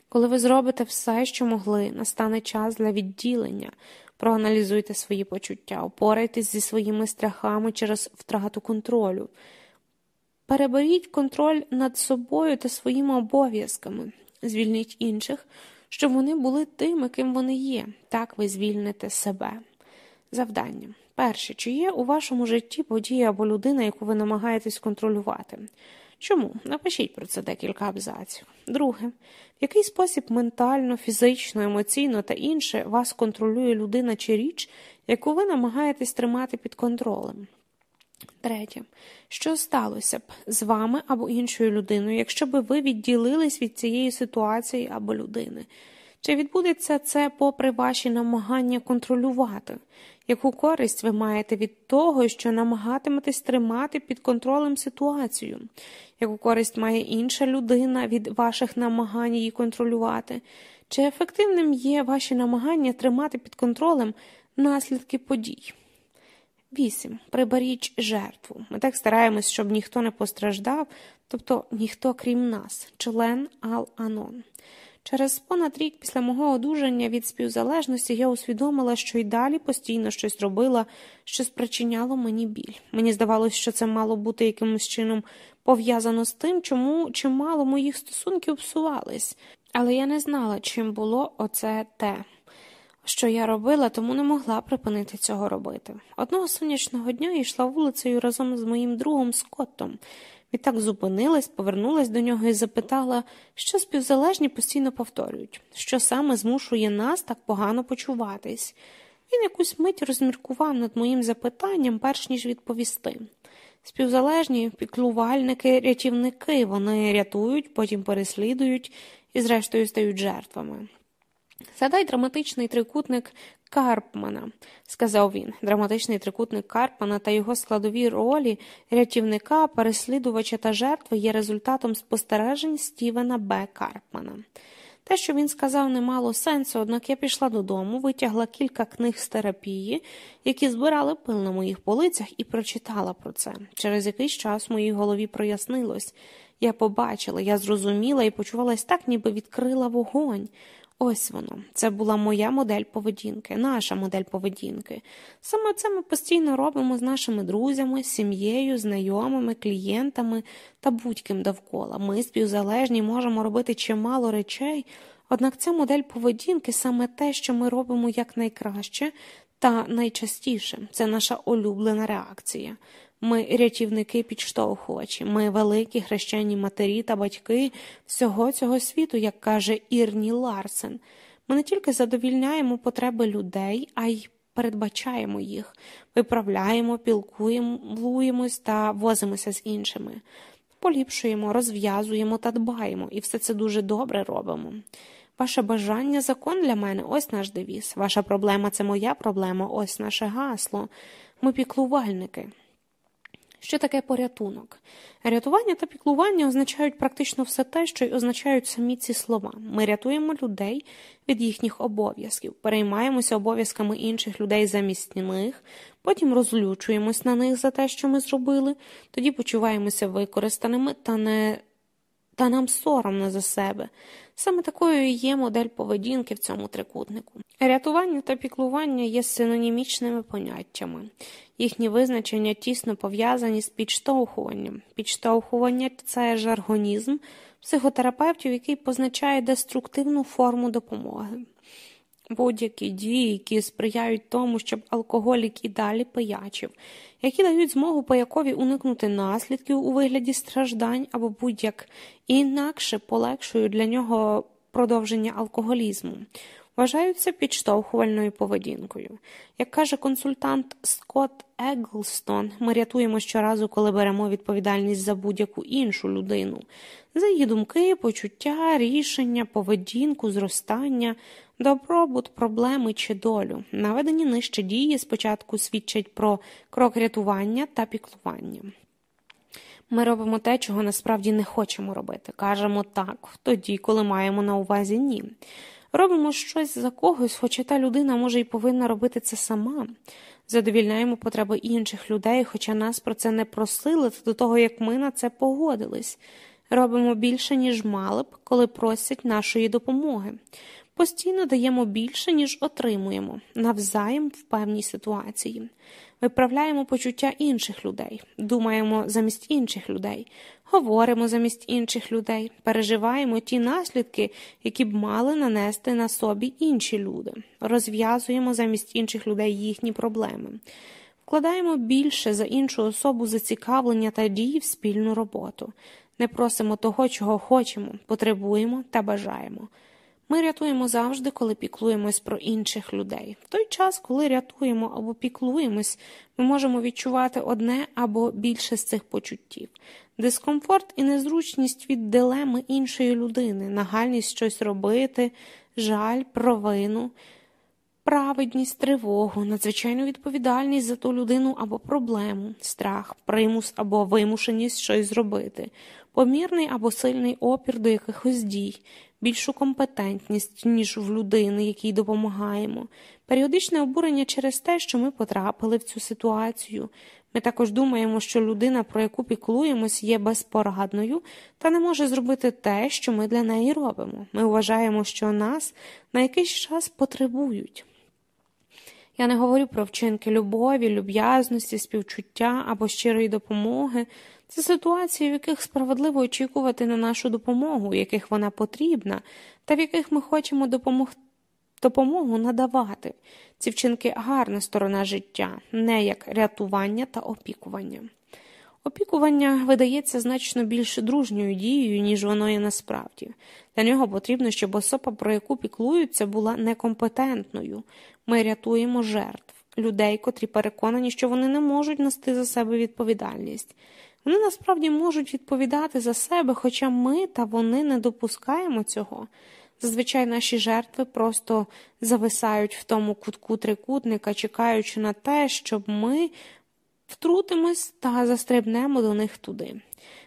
Коли ви зробите все, що могли, настане час для відділення. Проаналізуйте свої почуття, опорайтесь зі своїми страхами через втрату контролю. Переберіть контроль над собою та своїми обов'язками, звільніть інших, щоб вони були тими, ким вони є. Так ви звільните себе. Завдання. Перше, чи є у вашому житті подія або людина, яку ви намагаєтесь контролювати? Чому? Напишіть про це декілька абзаців. Друге, в який спосіб ментально, фізично, емоційно та інше вас контролює людина чи річ, яку ви намагаєтесь тримати під контролем? Третє, що сталося б з вами або іншою людиною, якщо б ви відділились від цієї ситуації або людини? Чи відбудеться це попри ваші намагання контролювати? Яку користь ви маєте від того, що намагатиметесь тримати під контролем ситуацію? Яку користь має інша людина від ваших намагань її контролювати? Чи ефективним є ваші намагання тримати під контролем наслідки подій? 8. Приберіть жертву. Ми так стараємось, щоб ніхто не постраждав, тобто ніхто крім нас, член Ал-Анон. Через понад рік після мого одужання від співзалежності я усвідомила, що й далі постійно щось робила, що спричиняло мені біль. Мені здавалося, що це мало бути якимось чином пов'язано з тим, чому чимало моїх стосунків псувались, але я не знала, чим було оце те. що я робила, тому не могла припинити цього робити. Одного сонячного дня я йшла вулицею разом з моїм другом Скоттом. Відтак зупинилась, повернулась до нього і запитала, що співзалежні постійно повторюють, що саме змушує нас так погано почуватись. Він якусь мить розміркував над моїм запитанням, перш ніж відповісти. Співзалежні піклувальники, рятівники, вони рятують, потім переслідують і, зрештою, стають жертвами. Задай драматичний трикутник Карпмана, сказав він. Драматичний трикутник Карпмана та його складові ролі рятівника, переслідувача та жертви є результатом спостережень Стівена Б. Карпмана. Те, що він сказав, не мало сенсу, однак я пішла додому, витягла кілька книг з терапії, які збирали пил на моїх полицях, і прочитала про це. Через якийсь час в моїй голові прояснилось. Я побачила, я зрозуміла і почувалась так, ніби відкрила вогонь. Ось воно, це була моя модель поведінки, наша модель поведінки. Саме це ми постійно робимо з нашими друзями, сім'єю, знайомими, клієнтами та будь-ким довкола. Ми співзалежні можемо робити чимало речей, однак ця модель поведінки саме те, що ми робимо якнайкраще та найчастіше це наша улюблена реакція. Ми рятівники підштовхувачі, ми великі хрещені матері та батьки всього цього світу, як каже Ірні Ларсен. Ми не тільки задовільняємо потреби людей, а й передбачаємо їх, виправляємо, пілкуємось та возимося з іншими, поліпшуємо, розв'язуємо та дбаємо, і все це дуже добре робимо. Ваше бажання закон для мене ось наш девіз. Ваша проблема це моя проблема, ось наше гасло. Ми піклувальники. Що таке порятунок? Рятування та піклування означають практично все те, що й означають самі ці слова. Ми рятуємо людей від їхніх обов'язків, переймаємося обов'язками інших людей замість них, потім розлючуємось на них за те, що ми зробили, тоді почуваємося використаними та не. Та нам соромно за себе. Саме такою є модель поведінки в цьому трикутнику. Рятування та піклування є синонімічними поняттями. Їхні визначення тісно пов'язані з підштовхуванням. Підштовхування це жаргонізм психотерапевтів, який позначає деструктивну форму допомоги. Будь-які дії, які сприяють тому, щоб алкоголік і далі пиячив, які дають змогу паякові уникнути наслідків у вигляді страждань або будь-як інакше полегшують для нього продовження алкоголізму вважаються підштовхувальною поведінкою. Як каже консультант Скотт Еглстон, ми рятуємо щоразу, коли беремо відповідальність за будь-яку іншу людину, за її думки, почуття, рішення, поведінку, зростання, добробут, проблеми чи долю. Наведені нижче дії спочатку свідчать про крок рятування та піклування. Ми робимо те, чого насправді не хочемо робити. Кажемо так, тоді, коли маємо на увазі ні. Робимо щось за когось, хоча та людина може і повинна робити це сама. Задовільняємо потреби інших людей, хоча нас про це не просили до того, як ми на це погодились. Робимо більше, ніж мали б, коли просять нашої допомоги. Постійно даємо більше, ніж отримуємо, навзаєм в певній ситуації. Виправляємо почуття інших людей, думаємо замість інших людей, говоримо замість інших людей, переживаємо ті наслідки, які б мали нанести на собі інші люди, розв'язуємо замість інших людей їхні проблеми, вкладаємо більше за іншу особу зацікавлення та дії в спільну роботу, не просимо того, чого хочемо, потребуємо та бажаємо. Ми рятуємо завжди, коли піклуємось про інших людей. В той час, коли рятуємо або піклуємось, ми можемо відчувати одне або більше з цих почуттів дискомфорт і незручність від дилеми іншої людини, нагальність щось робити, жаль, провину, праведність, тривогу, надзвичайну відповідальність за ту людину або проблему, страх, примус або вимушеність щось зробити, помірний або сильний опір до якихось дій більшу компетентність, ніж в людини, якій допомагаємо, періодичне обурення через те, що ми потрапили в цю ситуацію. Ми також думаємо, що людина, про яку піклуємось, є безпорадною та не може зробити те, що ми для неї робимо. Ми вважаємо, що нас на якийсь час потребують. Я не говорю про вчинки любові, люб'язності, співчуття або щирої допомоги. Це ситуації, в яких справедливо очікувати на нашу допомогу, яких вона потрібна, та в яких ми хочемо допомогти допомогу надавати. Ці вчинки гарна сторона життя, не як рятування та опікування. Опікування видається значно більш дружньою дією, ніж воно є насправді. Для нього потрібно, щоб особа, про яку піклуються, була некомпетентною. Ми рятуємо жертв, людей, котрі переконані, що вони не можуть нести за себе відповідальність. Вони насправді можуть відповідати за себе, хоча ми та вони не допускаємо цього. Зазвичай наші жертви просто зависають в тому кутку трикутника, чекаючи на те, щоб ми втрутимось та застрибнемо до них туди.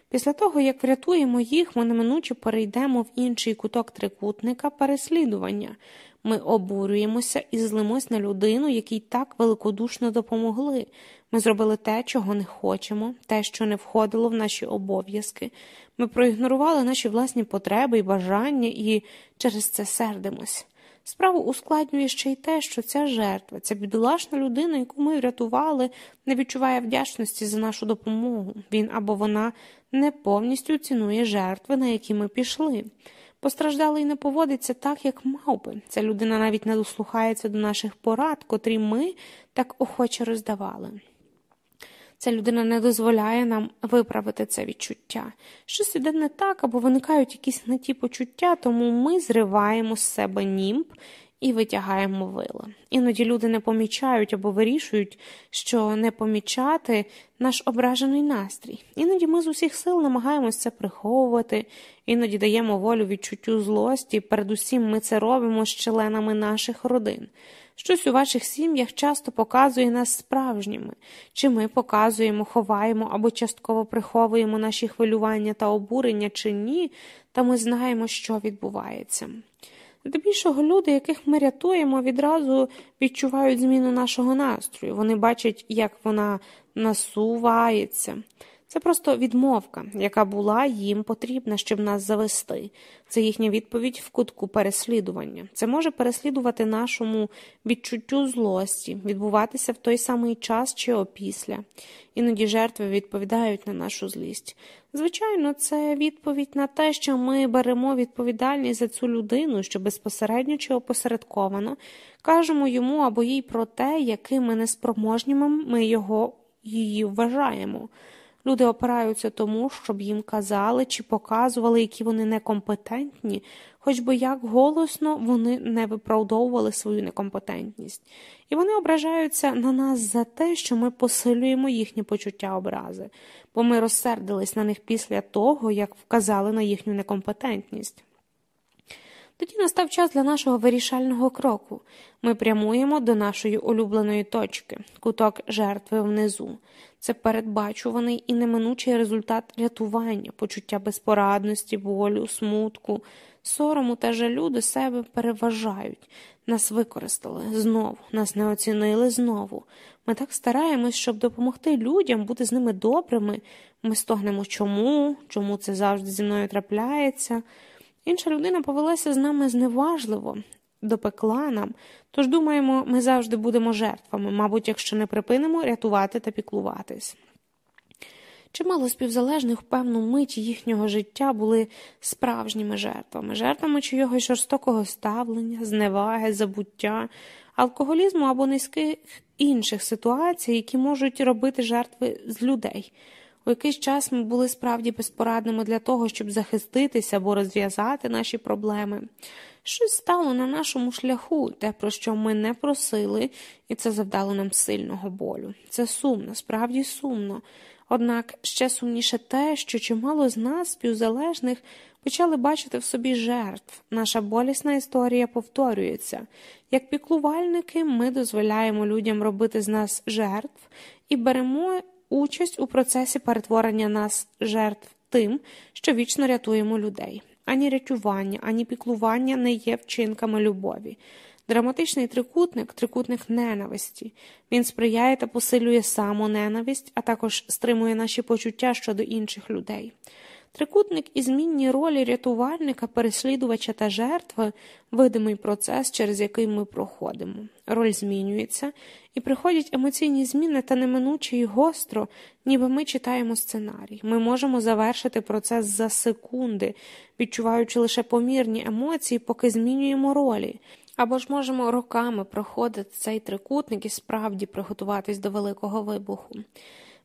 Після того, як врятуємо їх, ми неминуче перейдемо в інший куток трикутника переслідування. Ми обурюємося і злимось на людину, якій так великодушно допомогли. Ми зробили те, чого не хочемо, те, що не входило в наші обов'язки. Ми проігнорували наші власні потреби і бажання, і через це сердимось. Справу ускладнює ще й те, що ця жертва, ця бідолашна людина, яку ми врятували, не відчуває вдячності за нашу допомогу. Він або вона не повністю цінує жертви, на які ми пішли. Постраждалий не поводиться так, як мав би. Ця людина навіть не дослухається до наших порад, котрі ми так охоче роздавали. Ця людина не дозволяє нам виправити це відчуття. Щось іде не так, або виникають якісь не ті почуття, тому ми зриваємо з себе німб і витягаємо вила. Іноді люди не помічають або вирішують, що не помічати наш ображений настрій. Іноді ми з усіх сил намагаємося це приховувати, іноді даємо волю відчуттю злості. Передусім ми це робимо з членами наших родин. Щось у ваших сім'ях часто показує нас справжніми, чи ми показуємо, ховаємо або частково приховуємо наші хвилювання та обурення, чи ні, та ми знаємо, що відбувається. Здебільшого люди, яких ми рятуємо, відразу відчувають зміну нашого настрою. Вони бачать, як вона насувається. Це просто відмовка, яка була їм потрібна, щоб нас завести. Це їхня відповідь в кутку переслідування. Це може переслідувати нашому відчуттю злості, відбуватися в той самий час чи опісля. Іноді жертви відповідають на нашу злість. Звичайно, це відповідь на те, що ми беремо відповідальність за цю людину, що безпосередньо чи опосередковано кажемо йому або їй про те, якими неспроможніми ми його її вважаємо. Люди опираються тому, щоб їм казали чи показували, які вони некомпетентні, хоч би як голосно вони не виправдовували свою некомпетентність, і вони ображаються на нас за те, що ми посилюємо їхні почуття образи, бо ми розсердились на них після того, як вказали на їхню некомпетентність. Тоді настав час для нашого вирішального кроку. Ми прямуємо до нашої улюбленої точки, куток жертви внизу. Це передбачуваний і неминучий результат рятування, почуття безпорадності, болю, смутку, сорому та жалю до себе переважають. Нас використали знову, нас не оцінили знову. Ми так стараємось, щоб допомогти людям бути з ними добрими. Ми стогнемо чому, чому це завжди зі мною трапляється. Інша людина повелася з нами зневажливо, допекла нам, тож думаємо, ми завжди будемо жертвами, мабуть, якщо не припинимо рятувати та піклуватись. Чимало співзалежних в певну мить їхнього життя були справжніми жертвами, жертвами чогось жорстокого ставлення, зневаги, забуття, алкоголізму або низьких інших ситуацій, які можуть робити жертви з людей. У якийсь час ми були справді безпорадними для того, щоб захиститися або розв'язати наші проблеми. Щось стало на нашому шляху, те, про що ми не просили, і це завдало нам сильного болю. Це сумно, справді сумно. Однак ще сумніше те, що чимало з нас, співзалежних, почали бачити в собі жертв. Наша болісна історія повторюється. Як піклувальники, ми дозволяємо людям робити з нас жертв і беремо участь у процесі перетворення нас жертв тим, що вічно рятуємо людей. Ані рятування, ані піклування не є вчинками любові. Драматичний трикутник трикутник ненависті. Він сприяє та посилює саму ненависть, а також стримує наші почуття щодо інших людей. Трикутник і змінні ролі рятувальника, переслідувача та жертви видимий процес, через який ми проходимо. Роль змінюється, і приходять емоційні зміни та неминуче і гостро, ніби ми читаємо сценарій. Ми можемо завершити процес за секунди, відчуваючи лише помірні емоції, поки змінюємо ролі. Або ж можемо роками проходити цей трикутник і справді приготуватись до великого вибуху.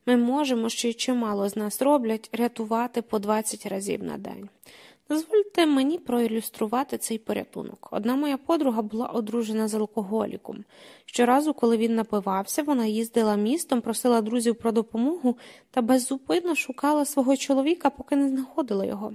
Ми можемо, що й чимало з нас роблять, рятувати по 20 разів на день. Дозвольте мені проілюструвати цей порятунок. Одна моя подруга була одружена з алкоголіком. Щоразу, коли він напивався, вона їздила містом, просила друзів про допомогу та беззупинно шукала свого чоловіка, поки не знаходила його.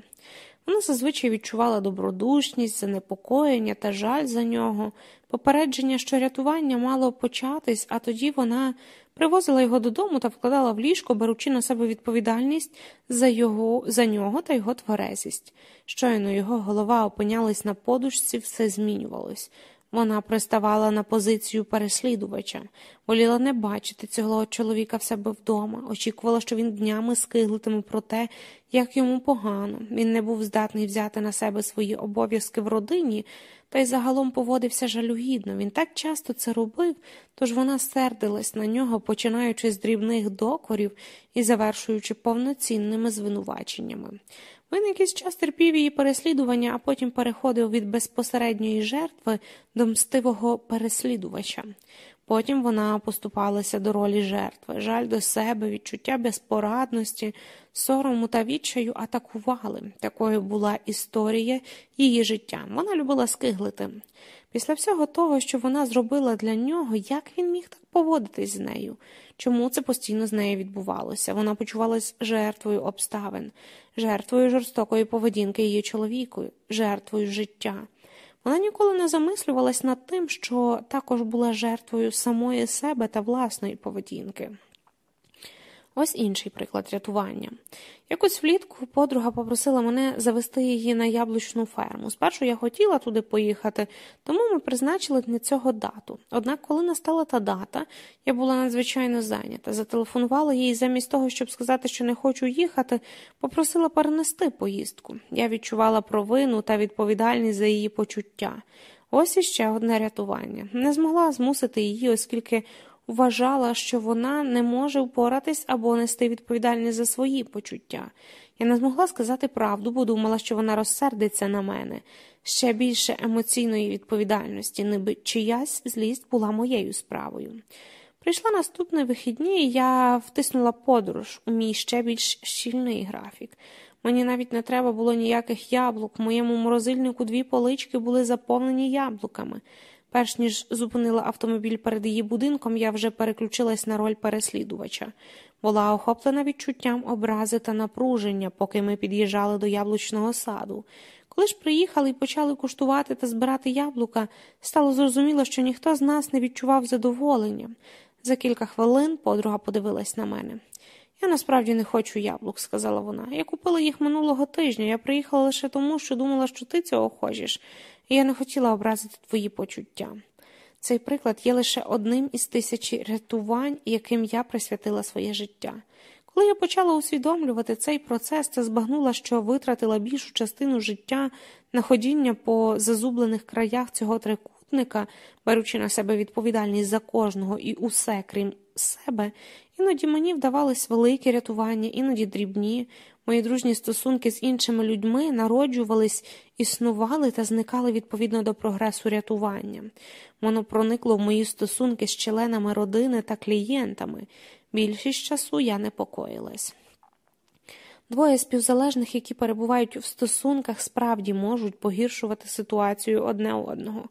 Вона зазвичай відчувала добродушність, занепокоєння та жаль за нього, попередження, що рятування мало початись, а тоді вона привозила його додому та вкладала в ліжко, беручи на себе відповідальність за його, за нього та його тверезість. Щойно його голова опинялась на подушці, все змінювалось. Вона приставала на позицію переслідувача, воліла не бачити цього чоловіка в себе вдома, очікувала, що він днями скиглитиме про те, як йому погано. Він не був здатний взяти на себе свої обов'язки в родині, та й загалом поводився жалюгідно. Він так часто це робив, тож вона сердилась на нього, починаючи з дрібних докорів і завершуючи повноцінними звинуваченнями. Він якийсь час терпів її переслідування, а потім переходив від безпосередньої жертви до мстивого переслідувача. Потім вона поступалася до ролі жертви, жаль до себе, відчуття безпорадності, сорому та відчаю атакували. Такою була історія її життя. Вона любила скиглити. Після всього того, що вона зробила для нього, як він міг так поводитись з нею? Чому це постійно з нею відбувалося? Вона почувалась жертвою обставин, жертвою жорстокої поведінки її чоловікою, жертвою життя. Вона ніколи не замислювалась над тим, що також була жертвою самої себе та власної поведінки. Ось інший приклад рятування. Якось влітку подруга попросила мене завести її на яблучну ферму. Спершу я хотіла туди поїхати, тому ми призначили для цього дату. Однак, коли настала та дата, я була надзвичайно зайнята. Зателефонувала їй замість того, щоб сказати, що не хочу їхати, попросила перенести поїздку. Я відчувала провину та відповідальність за її почуття. Ось іще одне рятування. Не змогла змусити її, оскільки вважала, що вона не може впоратись або нести відповідальність за свої почуття. Я не змогла сказати правду, бо думала, що вона розсердиться на мене. Ще більше емоційної відповідальності, ніби чиясь злість була моєю справою. Прийшла наступні вихідні, і я втиснула подорож у мій ще більш щільний графік. Мені навіть не треба було ніяких яблук. В моєму морозильнику дві полички були заповнені яблуками. Перш ніж зупинила автомобіль перед її будинком, я вже переключилась на роль переслідувача. Була охоплена відчуттям образи та напруження, поки ми під'їжджали до яблучного саду. Коли ж приїхали і почали куштувати та збирати яблука, стало зрозуміло, що ніхто з нас не відчував задоволення. За кілька хвилин подруга подивилась на мене. Я насправді не хочу яблук, сказала вона. Я купила їх минулого тижня. Я приїхала лише тому, що думала, що ти цього хочеш я не хотіла образити твої почуття. Цей приклад є лише одним із тисячі рятувань, яким я присвятила своє життя. Коли я почала усвідомлювати цей процес, та збагнула, що витратила більшу частину життя на ходіння по зазублених краях цього трикутника, беручи на себе відповідальність за кожного і усе, крім себе, іноді мені вдавались великі рятування, іноді дрібні, Мої дружні стосунки з іншими людьми народжувались, існували та зникали відповідно до прогресу рятування. Воно проникло в мої стосунки з членами родини та клієнтами. Більшість часу я непокоїлась. Двоє співзалежних, які перебувають в стосунках, справді можуть погіршувати ситуацію одне одного.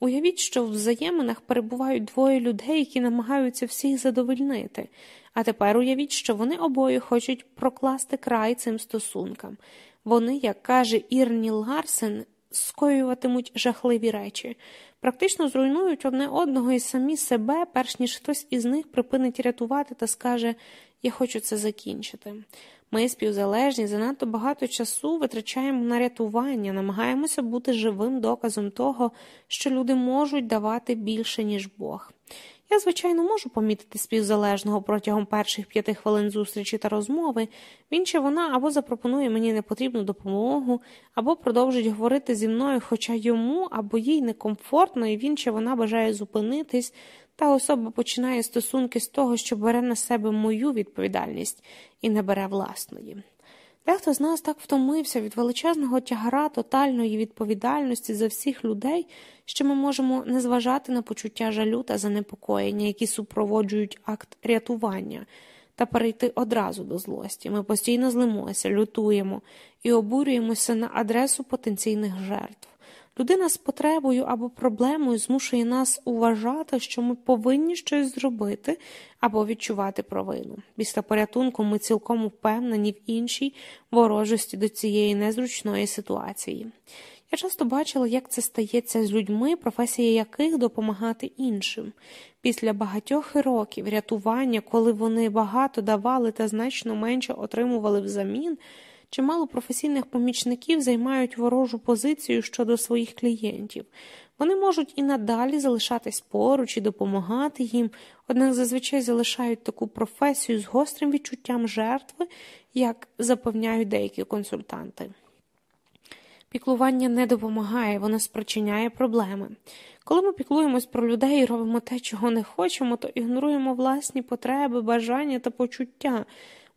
Уявіть, що в взаєминах перебувають двоє людей, які намагаються всіх задовольнити. А тепер уявіть, що вони обоє хочуть прокласти край цим стосункам. Вони, як каже Ірні Ларсен, скоюватимуть жахливі речі, практично зруйнують одне одного і самі себе, перш ніж хтось із них припинить рятувати та скаже Я хочу це закінчити. Ми, співзалежні, занадто багато часу витрачаємо на рятування, намагаємося бути живим доказом того, що люди можуть давати більше, ніж Бог. Я, звичайно, можу помітити співзалежного протягом перших п'яти хвилин зустрічі та розмови, він чи вона або запропонує мені непотрібну допомогу, або продовжить говорити зі мною, хоча йому або їй некомфортно, і він чи вона бажає зупинитись, та особа починає стосунки з того, що бере на себе мою відповідальність і не бере власної. Дехто з нас так втомився від величезного тягара тотальної відповідальності за всіх людей, що ми можемо не зважати на почуття жалю та занепокоєння, які супроводжують акт рятування, та перейти одразу до злості. Ми постійно злимося, лютуємо і обурюємося на адресу потенційних жертв. Людина з потребою або проблемою змушує нас уважати, що ми повинні щось зробити або відчувати провину. Після порятунку ми цілком впевнені в іншій ворожості до цієї незручної ситуації. Я часто бачила, як це стається з людьми, професія яких допомагати іншим. Після багатьох років рятування, коли вони багато давали та значно менше отримували взамін. Чимало професійних помічників займають ворожу позицію щодо своїх клієнтів. Вони можуть і надалі залишатись поруч і допомагати їм, однак зазвичай залишають таку професію з гострим відчуттям жертви, як запевняють деякі консультанти. Піклування не допомагає, воно спричиняє проблеми. Коли ми піклуємось про людей і робимо те, чого не хочемо, то ігноруємо власні потреби, бажання та почуття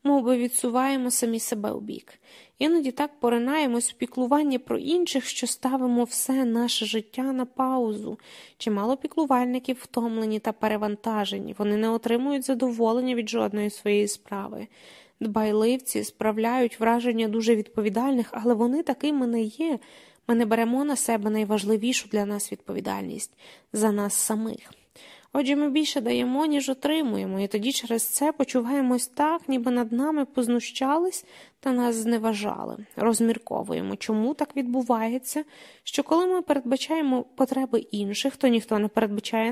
мов би відсуваємо самі себе у бік. Іноді так поринаємось в піклування про інших, що ставимо все наше життя на паузу. Чимало піклувальників втомлені та перевантажені, вони не отримують задоволення від жодної своєї справи. Дбайливці справляють враження дуже відповідальних, але вони такими не є. Ми не беремо на себе найважливішу для нас відповідальність за нас самих. Отже, ми більше даємо, ніж отримуємо, і тоді через це почуваємось так, ніби над нами познущались та нас зневажали. Розмірковуємо, чому так відбувається, що коли ми передбачаємо потреби інших, то ніхто не передбачає